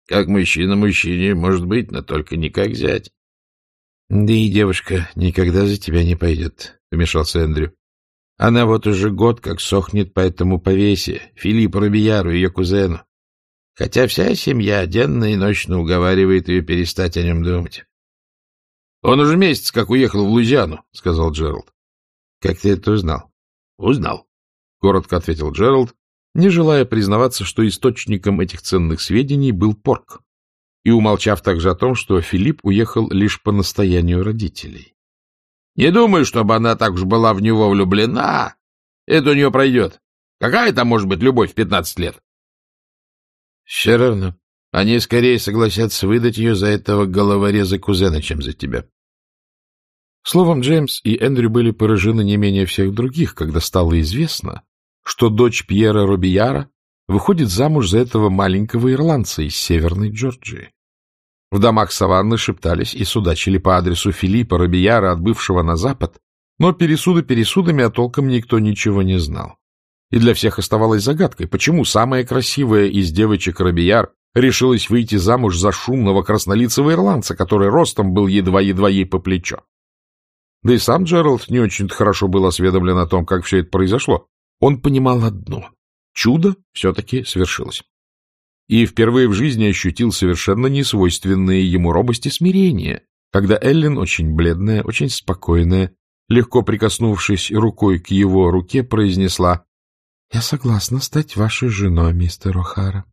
Как мужчина мужчине, может быть, но только не как зять. — Да и девушка никогда за тебя не пойдет, — вмешался Эндрю. Она вот уже год как сохнет по этому повесе, Филиппу Робияру, ее кузену. Хотя вся семья денно и ночно уговаривает ее перестать о нем думать. — Он уже месяц как уехал в Луизиану, — сказал Джеральд. — Как ты это узнал? — Узнал, — коротко ответил Джеральд, не желая признаваться, что источником этих ценных сведений был Порк, и умолчав также о том, что Филипп уехал лишь по настоянию родителей. — Не думаю, чтобы она так уж была в него влюблена. Это у нее пройдет. Какая там может быть любовь в пятнадцать лет? — Все равно. Они скорее согласятся выдать ее за этого головореза кузена, чем за тебя. Словом, Джеймс и Эндрю были поражены не менее всех других, когда стало известно, что дочь Пьера Робияра выходит замуж за этого маленького ирландца из Северной Джорджии. В домах саванны шептались и судачили по адресу Филиппа Робияра, отбывшего на запад, но пересуды пересудами, а толком никто ничего не знал. И для всех оставалось загадкой, почему самая красивая из девочек Робияр решилась выйти замуж за шумного краснолицего ирландца, который ростом был едва-едва ей по плечо. Да и сам Джеральд не очень хорошо был осведомлен о том, как все это произошло, он понимал одно — чудо все-таки свершилось. И впервые в жизни ощутил совершенно несвойственные ему робости смирения, когда Эллен, очень бледная, очень спокойная, легко прикоснувшись рукой к его руке, произнесла «Я согласна стать вашей женой, мистер О'Хара».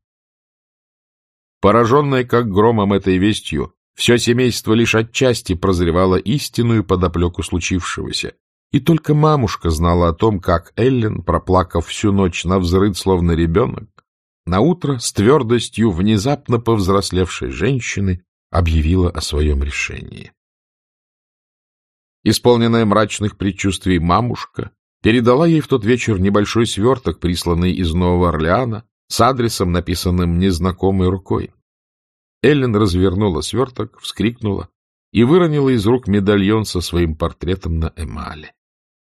Пораженная как громом этой вестью, все семейство лишь отчасти прозревало истинную подоплеку случившегося, и только мамушка знала о том, как Эллен, проплакав всю ночь на взрыд, словно ребенок, наутро с твердостью внезапно повзрослевшей женщины объявила о своем решении. Исполненная мрачных предчувствий мамушка передала ей в тот вечер небольшой сверток, присланный из Нового Орлеана, с адресом, написанным незнакомой рукой. Эллен развернула сверток, вскрикнула и выронила из рук медальон со своим портретом на эмали.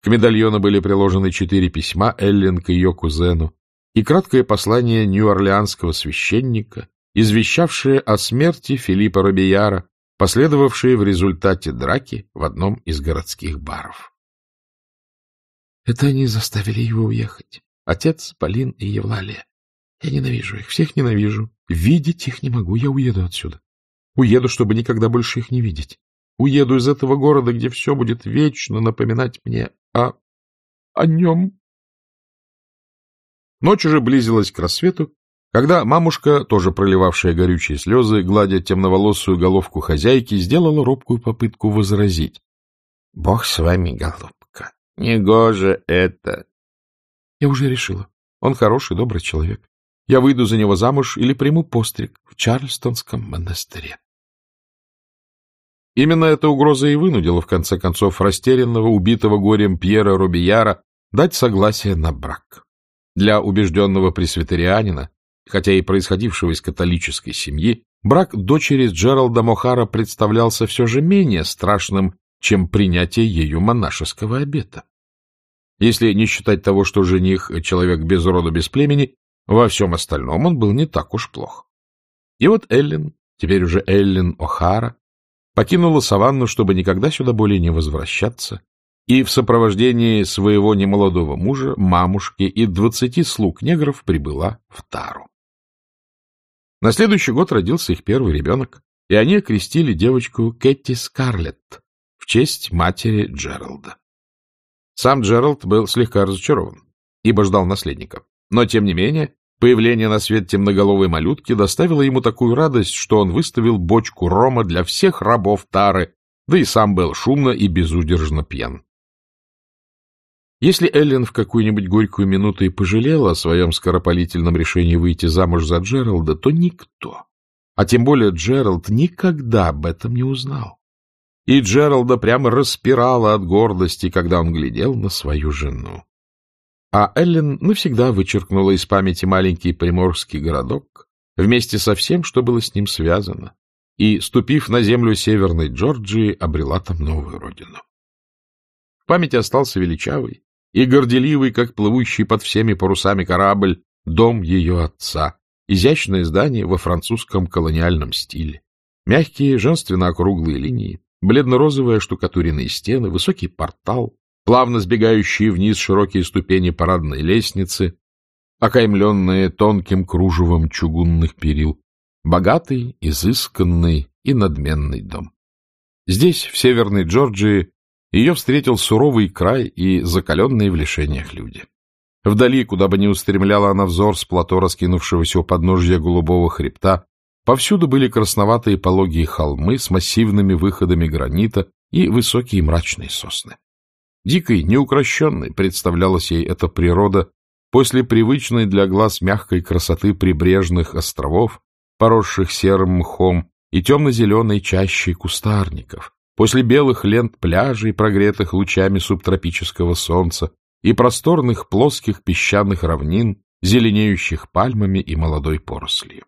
К медальону были приложены четыре письма Эллен к ее кузену и краткое послание нью-орлеанского священника, извещавшее о смерти Филиппа Робияра, последовавшее в результате драки в одном из городских баров. Это они заставили его уехать. Отец, Полин и Евлалия. Я ненавижу их, всех ненавижу. Видеть их не могу, я уеду отсюда. Уеду, чтобы никогда больше их не видеть. Уеду из этого города, где все будет вечно напоминать мне о... о нем. Ночь уже близилась к рассвету, когда мамушка, тоже проливавшая горючие слезы, гладя темноволосую головку хозяйки, сделала робкую попытку возразить. — Бог с вами, голубка, негоже это. Я уже решила. Он хороший, добрый человек. Я выйду за него замуж или приму постриг в Чарльстонском монастыре. Именно эта угроза и вынудила, в конце концов, растерянного, убитого горем Пьера Робияра дать согласие на брак. Для убежденного пресвитерианина, хотя и происходившего из католической семьи, брак дочери Джералда Мохара представлялся все же менее страшным, чем принятие ею монашеского обета. Если не считать того, что жених — человек без рода, без племени, во всем остальном он был не так уж плох. И вот Эллен, теперь уже Эллен О'Хара, покинула саванну, чтобы никогда сюда более не возвращаться, и в сопровождении своего немолодого мужа, мамушки и двадцати слуг негров прибыла в Тару. На следующий год родился их первый ребенок, и они окрестили девочку Кэти Скарлетт в честь матери Джералда. Сам Джеральд был слегка разочарован, ибо ждал наследника. Но, тем не менее, появление на свет темноголовой малютки доставило ему такую радость, что он выставил бочку рома для всех рабов Тары, да и сам был шумно и безудержно пьян. Если Эллен в какую-нибудь горькую минуту и пожалела о своем скоропалительном решении выйти замуж за Джералда, то никто, а тем более Джеральд, никогда об этом не узнал. И Джералда прямо распирала от гордости, когда он глядел на свою жену. А Эллен навсегда вычеркнула из памяти маленький приморский городок вместе со всем, что было с ним связано, и, ступив на землю Северной Джорджии, обрела там новую родину. В памяти остался величавый и горделивый, как плывущий под всеми парусами корабль, дом ее отца, изящное здание во французском колониальном стиле, мягкие женственно-округлые линии, бледно-розовые штукатуренные стены, высокий портал, плавно сбегающие вниз широкие ступени парадной лестницы, окаймленные тонким кружевом чугунных перил, богатый, изысканный и надменный дом. Здесь, в северной Джорджии, ее встретил суровый край и закаленные в лишениях люди. Вдали, куда бы ни устремляла она взор с плато раскинувшегося у подножья голубого хребта, повсюду были красноватые пологие холмы с массивными выходами гранита и высокие мрачные сосны. Дикой, неукрощенной представлялась ей эта природа после привычной для глаз мягкой красоты прибрежных островов, поросших серым мхом и темно-зеленой чащей кустарников, после белых лент пляжей, прогретых лучами субтропического солнца, и просторных плоских песчаных равнин, зеленеющих пальмами и молодой порослью.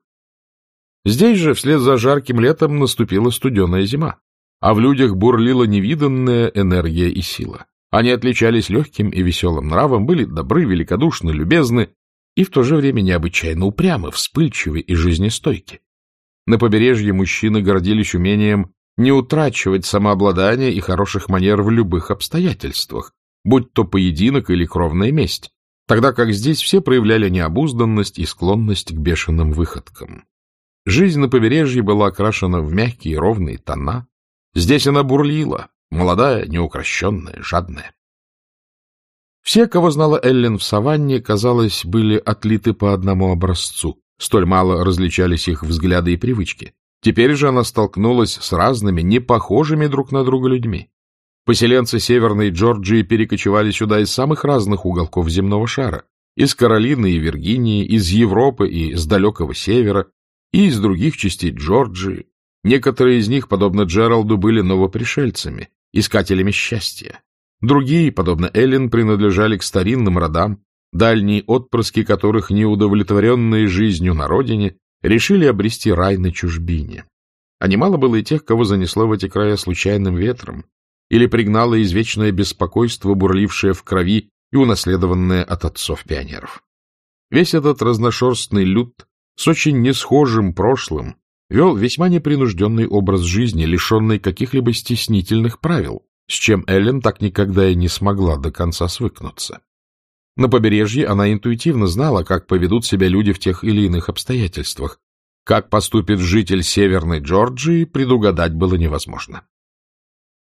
Здесь же, вслед за жарким летом, наступила студеная зима, а в людях бурлила невиданная энергия и сила. Они отличались легким и веселым нравом, были добры, великодушны, любезны и в то же время необычайно упрямы, вспыльчивы и жизнестойки. На побережье мужчины гордились умением не утрачивать самообладание и хороших манер в любых обстоятельствах, будь то поединок или кровная месть, тогда как здесь все проявляли необузданность и склонность к бешеным выходкам. Жизнь на побережье была окрашена в мягкие ровные тона. Здесь она бурлила, молодая, неукрощенная, жадная. Все, кого знала Эллен в саванне, казалось, были отлиты по одному образцу. Столь мало различались их взгляды и привычки. Теперь же она столкнулась с разными, не похожими друг на друга людьми. Поселенцы Северной Джорджии перекочевали сюда из самых разных уголков земного шара. Из Каролины и Виргинии, из Европы и с далекого севера, и из других частей Джорджии, Некоторые из них, подобно Джералду, были новопришельцами, искателями счастья. Другие, подобно Эллен, принадлежали к старинным родам, дальние отпрыски которых, неудовлетворенные жизнью на родине, решили обрести рай на чужбине. А немало было и тех, кого занесло в эти края случайным ветром, или пригнало извечное беспокойство, бурлившее в крови и унаследованное от отцов-пионеров. Весь этот разношерстный люд с очень несхожим прошлым вел весьма непринужденный образ жизни, лишенный каких-либо стеснительных правил, с чем Эллен так никогда и не смогла до конца свыкнуться. На побережье она интуитивно знала, как поведут себя люди в тех или иных обстоятельствах. Как поступит житель Северной Джорджии, предугадать было невозможно.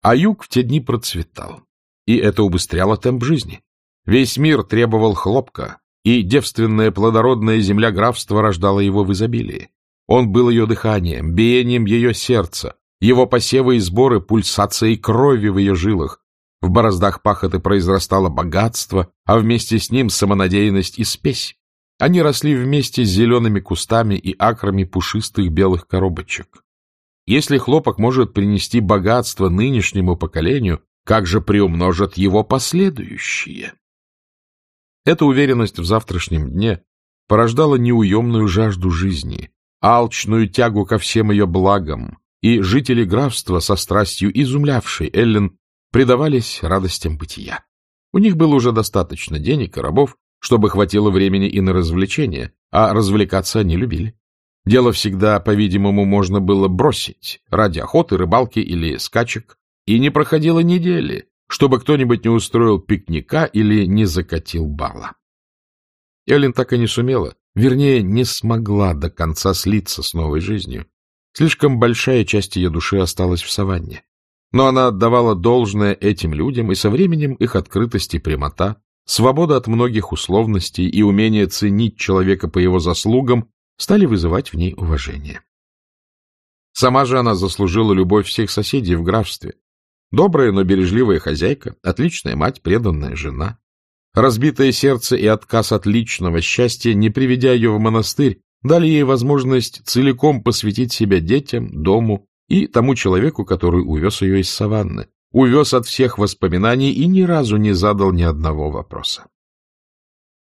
А юг в те дни процветал, и это убыстряло темп жизни. Весь мир требовал хлопка, и девственная плодородная земля графства рождала его в изобилии. Он был ее дыханием, биением ее сердца, его посевы и сборы пульсацией крови в ее жилах, в бороздах пахоты произрастало богатство, а вместе с ним самонадеянность и спесь. Они росли вместе с зелеными кустами и акрами пушистых белых коробочек. Если хлопок может принести богатство нынешнему поколению, как же приумножат его последующие? Эта уверенность в завтрашнем дне порождала неуемную жажду жизни, алчную тягу ко всем ее благам, и жители графства, со страстью изумлявшей Эллен, предавались радостям бытия. У них было уже достаточно денег и рабов, чтобы хватило времени и на развлечения, а развлекаться они любили. Дело всегда, по-видимому, можно было бросить ради охоты, рыбалки или скачек, и не проходило недели, чтобы кто-нибудь не устроил пикника или не закатил бала. Эллен так и не сумела, вернее, не смогла до конца слиться с новой жизнью. Слишком большая часть ее души осталась в саванне. Но она отдавала должное этим людям, и со временем их открытость и прямота, свобода от многих условностей и умение ценить человека по его заслугам стали вызывать в ней уважение. Сама же она заслужила любовь всех соседей в графстве. Добрая, но бережливая хозяйка, отличная мать, преданная жена. Разбитое сердце и отказ от личного счастья, не приведя ее в монастырь, дали ей возможность целиком посвятить себя детям, дому и тому человеку, который увез ее из саванны, увез от всех воспоминаний и ни разу не задал ни одного вопроса.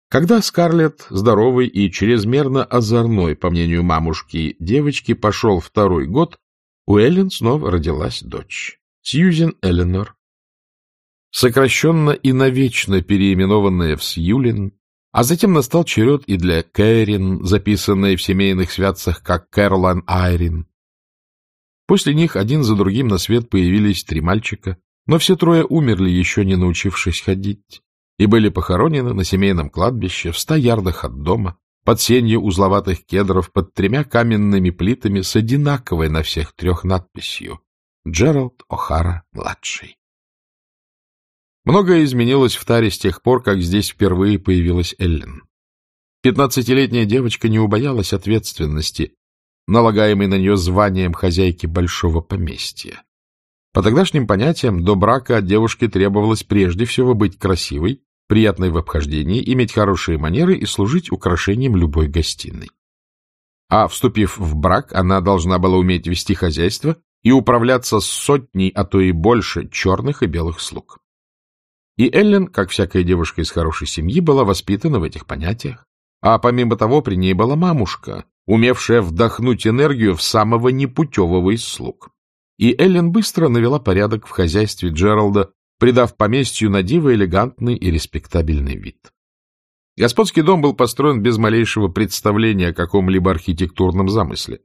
Когда Скарлетт, здоровый и чрезмерно озорной, по мнению мамушки, девочки, пошел второй год, у Эллен снова родилась дочь, Сьюзен Эленор. Сокращенно и навечно переименованная в Сьюлин, а затем настал черед и для Кэрин, записанной в семейных святцах как Кэролайн Айрин, После них один за другим на свет появились три мальчика, но все трое умерли, еще не научившись ходить, и были похоронены на семейном кладбище в ста ярдах от дома, под сенью узловатых кедров, под тремя каменными плитами с одинаковой на всех трех надписью «Джеральд О'Хара-младший». Многое изменилось в Таре с тех пор, как здесь впервые появилась Эллен. Пятнадцатилетняя девочка не убоялась ответственности налагаемый на нее званием хозяйки большого поместья. По тогдашним понятиям, до брака от девушки требовалось прежде всего быть красивой, приятной в обхождении, иметь хорошие манеры и служить украшением любой гостиной. А вступив в брак, она должна была уметь вести хозяйство и управляться с сотней, а то и больше, черных и белых слуг. И Эллен, как всякая девушка из хорошей семьи, была воспитана в этих понятиях. А помимо того, при ней была мамушка, умевшая вдохнуть энергию в самого непутевого из слуг. И Эллен быстро навела порядок в хозяйстве Джералда, придав поместью на диво элегантный и респектабельный вид. Господский дом был построен без малейшего представления о каком-либо архитектурном замысле,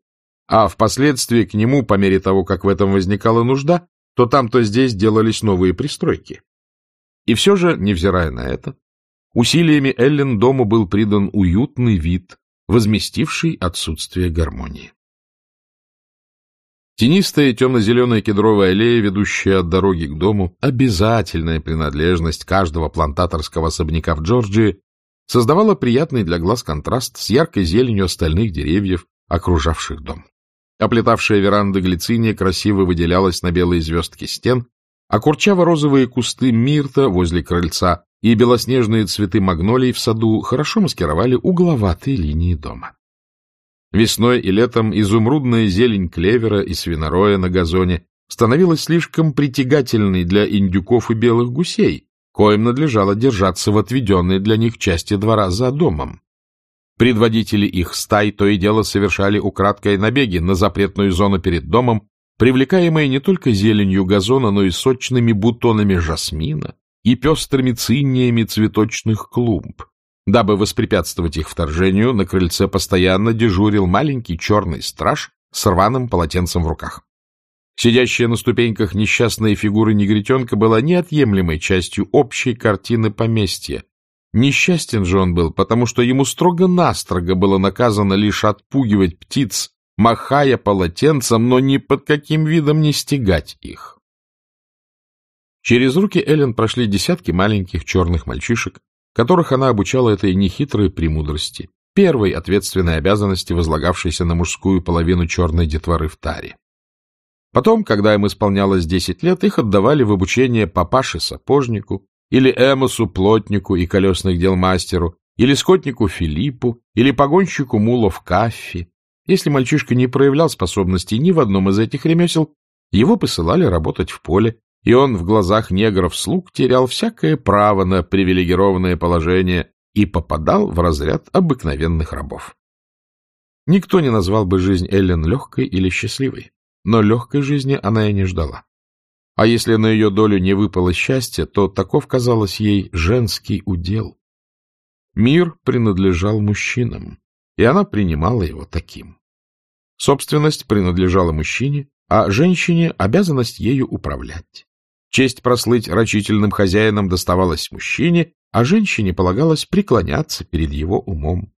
а впоследствии к нему, по мере того, как в этом возникала нужда, то там, то здесь делались новые пристройки. И все же, невзирая на это, усилиями Эллен дому был придан уютный вид, возместивший отсутствие гармонии. Тенистая темно-зеленая кедровая аллея, ведущая от дороги к дому, обязательная принадлежность каждого плантаторского особняка в Джорджии, создавала приятный для глаз контраст с яркой зеленью остальных деревьев, окружавших дом. Оплетавшая веранды глициния красиво выделялась на белые звездки стен, а курчаво-розовые кусты мирта возле крыльца и белоснежные цветы магнолий в саду хорошо маскировали угловатые линии дома. Весной и летом изумрудная зелень клевера и свинороя на газоне становилась слишком притягательной для индюков и белых гусей, коим надлежало держаться в отведенной для них части двора за домом. Предводители их стай то и дело совершали украдкой набеги на запретную зону перед домом, привлекаемые не только зеленью газона, но и сочными бутонами жасмина и пестрыми циниями цветочных клумб. Дабы воспрепятствовать их вторжению, на крыльце постоянно дежурил маленький черный страж с рваным полотенцем в руках. Сидящая на ступеньках несчастная фигура негритенка была неотъемлемой частью общей картины поместья. Несчастен же он был, потому что ему строго-настрого было наказано лишь отпугивать птиц, махая полотенцем, но ни под каким видом не стегать их. Через руки Эллен прошли десятки маленьких черных мальчишек, которых она обучала этой нехитрой премудрости, первой ответственной обязанности, возлагавшейся на мужскую половину черной детворы в таре. Потом, когда им исполнялось десять лет, их отдавали в обучение папаше-сапожнику, или эмосу-плотнику и колесных дел мастеру, или скотнику Филиппу, или погонщику мулов Каффи. Если мальчишка не проявлял способностей ни в одном из этих ремесел, его посылали работать в поле, и он в глазах негров-слуг терял всякое право на привилегированное положение и попадал в разряд обыкновенных рабов. Никто не назвал бы жизнь Эллен легкой или счастливой но легкой жизни она и не ждала. А если на ее долю не выпало счастье, то таков казалось ей женский удел. Мир принадлежал мужчинам, и она принимала его таким. Собственность принадлежала мужчине, а женщине обязанность ею управлять. Честь прослыть рачительным хозяином доставалась мужчине, а женщине полагалось преклоняться перед его умом.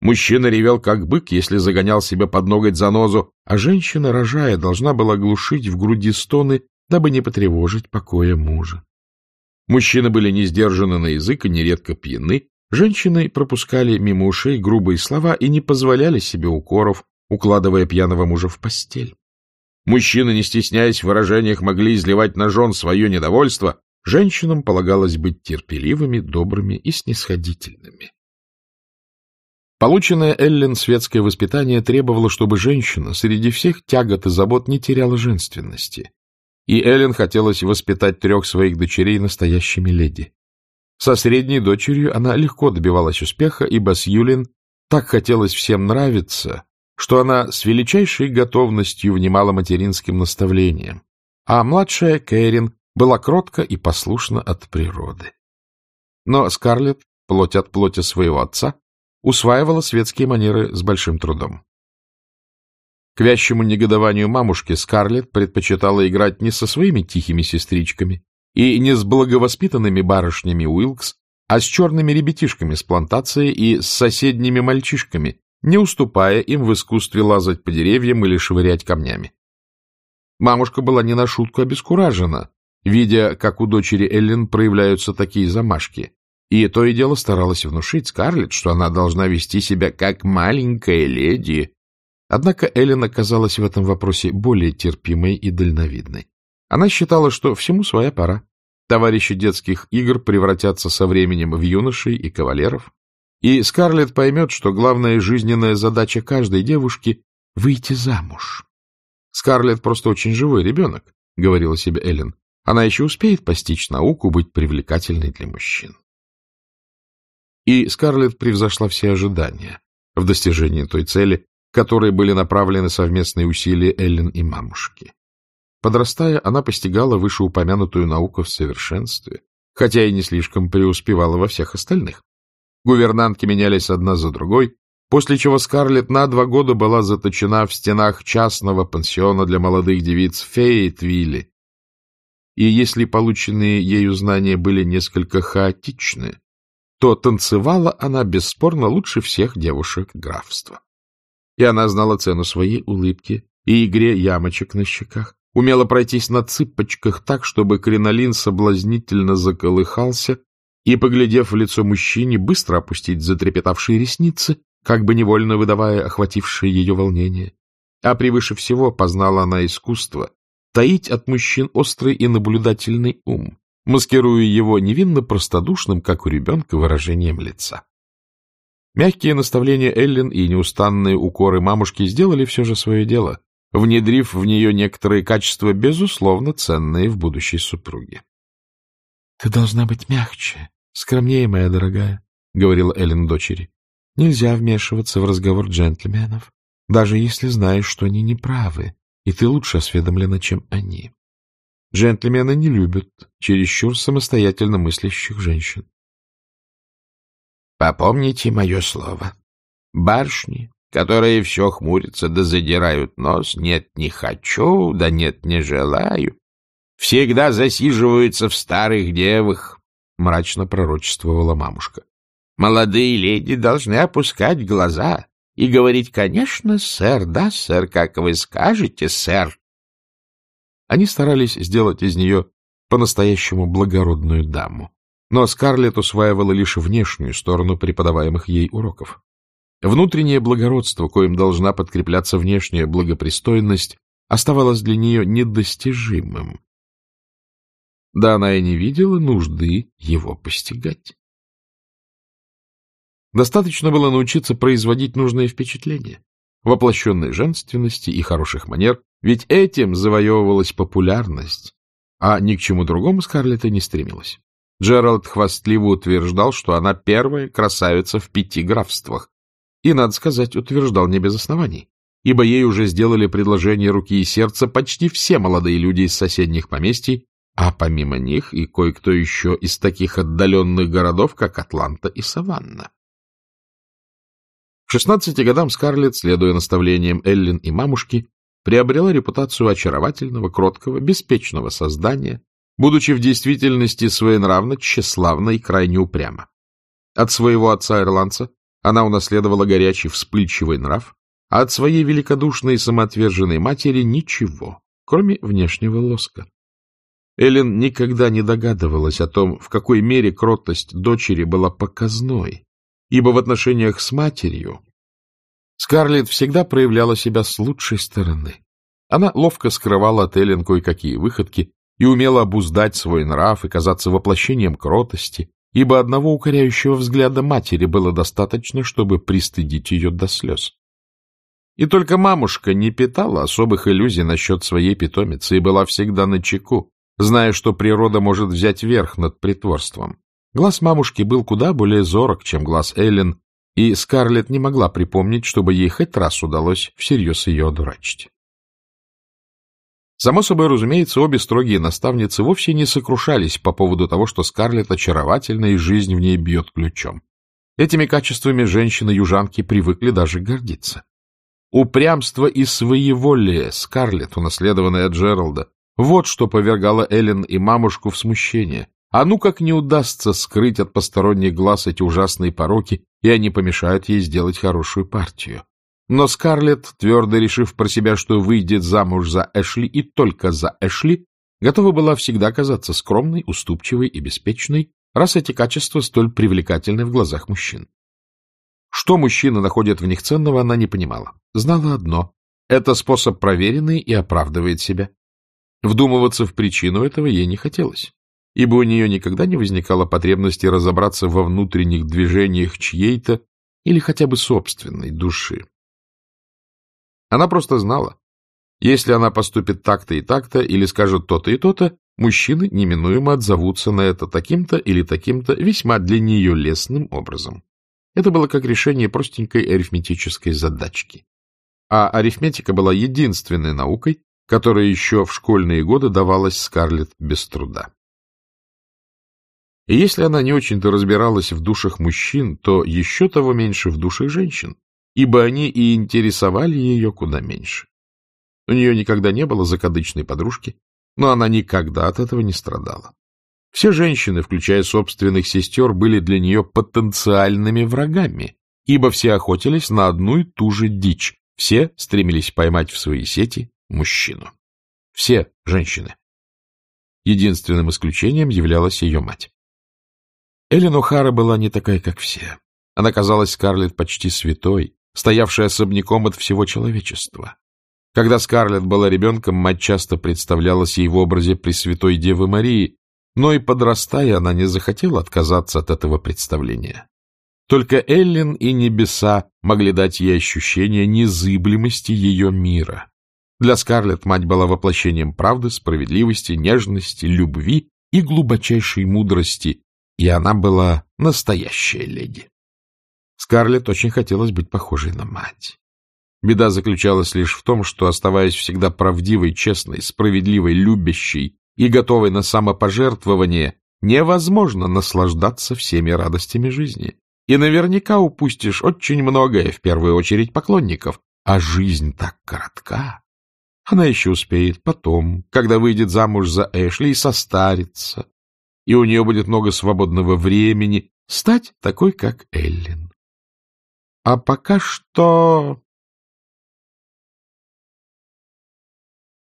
Мужчина ревел, как бык, если загонял себе под ноготь занозу, а женщина, рожая, должна была глушить в груди стоны, дабы не потревожить покоя мужа. Мужчины были не сдержаны на язык и нередко пьяны, женщины пропускали мимо ушей грубые слова и не позволяли себе укоров, укладывая пьяного мужа в постель. Мужчины, не стесняясь в выражениях, могли изливать на жен свое недовольство, женщинам полагалось быть терпеливыми, добрыми и снисходительными. Полученное Эллен светское воспитание требовало, чтобы женщина среди всех тягот и забот не теряла женственности. И Эллен хотелось воспитать трех своих дочерей настоящими леди. Со средней дочерью она легко добивалась успеха, ибо с Юлин так хотелось всем нравиться, что она с величайшей готовностью внимала материнским наставлениям, а младшая Кэрин была кротка и послушна от природы. Но Скарлетт, плоть от плоти своего отца, усваивала светские манеры с большим трудом. К вящему негодованию мамушки Скарлетт предпочитала играть не со своими тихими сестричками и не с благовоспитанными барышнями Уилкс, а с черными ребятишками с плантации и с соседними мальчишками, не уступая им в искусстве лазать по деревьям или швырять камнями. Мамушка была не на шутку обескуражена, видя, как у дочери Эллен проявляются такие замашки, и то и дело старалась внушить Скарлетт, что она должна вести себя как маленькая леди. Однако Эллен оказалась в этом вопросе более терпимой и дальновидной. Она считала, что всему своя пора. Товарищи детских игр превратятся со временем в юношей и кавалеров, и Скарлетт поймет, что главная жизненная задача каждой девушки — выйти замуж. Скарлетт просто очень живой ребенок, — говорила себе Эллен. Она еще успеет постичь науку быть привлекательной для мужчин. И Скарлетт превзошла все ожидания в достижении той цели, к которой были направлены совместные усилия Эллен и мамушки. Подрастая, она постигала вышеупомянутую науку в совершенстве, хотя и не слишком преуспевала во всех остальных. Гувернантки менялись одна за другой, после чего Скарлетт на два года была заточена в стенах частного пансиона для молодых девиц Фейтвилли. И если полученные ею знания были несколько хаотичны, то танцевала она бесспорно лучше всех девушек графства. И она знала цену своей улыбки и игре ямочек на щеках, умела пройтись на цыпочках так, чтобы кринолин соблазнительно заколыхался и, поглядев в лицо мужчине, быстро опустить затрепетавшие ресницы, как бы невольно выдавая охватившее ее волнение. А превыше всего познала она искусство таить от мужчин острый и наблюдательный ум, маскируя его невинно простодушным, как у ребенка, выражением лица. Мягкие наставления Эллен и неустанные укоры мамушки сделали все же свое дело, внедрив в нее некоторые качества, безусловно, ценные в будущей супруге. — Ты должна быть мягче, скромнее, моя дорогая, — говорила Эллен дочери. — Нельзя вмешиваться в разговор джентльменов, даже если знаешь, что они неправы, и ты лучше осведомлена, чем они. Джентльмены не любят чересчур самостоятельно мыслящих женщин. Попомните мое слово. Барышни, которые все хмурятся да задирают нос, нет, не хочу, да нет, не желаю, всегда засиживаются в старых девах, — мрачно пророчествовала мамушка. Молодые леди должны опускать глаза и говорить, конечно, сэр, да, сэр, как вы скажете, сэр. Они старались сделать из нее по-настоящему благородную даму, но Скарлетт усваивала лишь внешнюю сторону преподаваемых ей уроков. Внутреннее благородство, коим должна подкрепляться внешняя благопристойность, оставалось для нее недостижимым. Да она и не видела нужды его постигать. Достаточно было научиться производить нужное впечатление, воплощенной женственности и хороших манер, ведь этим завоевывалась популярность, а ни к чему другому Скарлетт и не стремилась. Джеральд хвастливо утверждал, что она первая красавица в пяти графствах, и, надо сказать, утверждал не без оснований, ибо ей уже сделали предложение руки и сердца почти все молодые люди из соседних поместий, а помимо них и кое-кто еще из таких отдаленных городов, как Атланта и Саванна. К шестнадцати годам Скарлетт, следуя наставлениям Эллин и мамушки, приобрела репутацию очаровательного, кроткого, беспечного создания, будучи в действительности своенравно, тщеславна и крайне упряма. От своего отца-ирландца она унаследовала горячий, вспыльчивый нрав, а от своей великодушной и самоотверженной матери ничего, кроме внешнего лоска. Эллен никогда не догадывалась о том, в какой мере кротость дочери была показной, ибо в отношениях с матерью Скарлетт всегда проявляла себя с лучшей стороны. Она ловко скрывала от Эллен кое-какие выходки и умела обуздать свой нрав и казаться воплощением кротости, ибо одного укоряющего взгляда матери было достаточно, чтобы пристыдить ее до слез. И только мамушка не питала особых иллюзий насчет своей питомицы и была всегда на чеку, зная, что природа может взять верх над притворством. Глаз мамушки был куда более зорок, чем глаз Эллен, и Скарлетт не могла припомнить, чтобы ей хоть раз удалось всерьез ее одурачить. Само собой, разумеется, обе строгие наставницы вовсе не сокрушались по поводу того, что Скарлетт очаровательна и жизнь в ней бьет ключом. Этими качествами женщины-южанки привыкли даже гордиться. Упрямство и своеволие Скарлетт, унаследованное от Джералда, вот что повергало Эллен и мамушку в смущение, а ну как не удастся скрыть от посторонних глаз эти ужасные пороки, и они помешают ей сделать хорошую партию. Но Скарлетт, твердо решив про себя, что выйдет замуж за Эшли и только за Эшли, готова была всегда казаться скромной, уступчивой и беспечной, раз эти качества столь привлекательны в глазах мужчин. Что мужчины находят в них ценного, она не понимала. Знала одно — это способ проверенный и оправдывает себя. Вдумываться в причину этого ей не хотелось ибо у нее никогда не возникало потребности разобраться во внутренних движениях чьей-то или хотя бы собственной души. Она просто знала, если она поступит так-то и так-то или скажет то-то и то-то, мужчины неминуемо отзовутся на это таким-то или таким-то весьма для нее лестным образом. Это было как решение простенькой арифметической задачки. А арифметика была единственной наукой, которая еще в школьные годы давалась Скарлетт без труда. И если она не очень-то разбиралась в душах мужчин, то еще того меньше в душах женщин, ибо они и интересовали ее куда меньше. У нее никогда не было закадычной подружки, но она никогда от этого не страдала. Все женщины, включая собственных сестер, были для нее потенциальными врагами, ибо все охотились на одну и ту же дичь, все стремились поймать в свои сети мужчину. Все женщины. Единственным исключением являлась ее мать. Эллен О'Хара была не такая, как все. Она казалась Скарлетт почти святой, стоявшей особняком от всего человечества. Когда Скарлетт была ребенком, мать часто представлялась ей в образе Пресвятой Девы Марии, но и подрастая, она не захотела отказаться от этого представления. Только Эллен и небеса могли дать ей ощущение незыблемости ее мира. Для Скарлетт мать была воплощением правды, справедливости, нежности, любви и глубочайшей мудрости, и она была настоящая леди. Скарлетт очень хотелось быть похожей на мать. Беда заключалась лишь в том, что, оставаясь всегда правдивой, честной, справедливой, любящей и готовой на самопожертвование, невозможно наслаждаться всеми радостями жизни. И наверняка упустишь очень многое, в первую очередь поклонников, а жизнь так коротка. Она еще успеет потом, когда выйдет замуж за Эшли и состарится, и у нее будет много свободного времени, стать такой, как Эллен. А пока что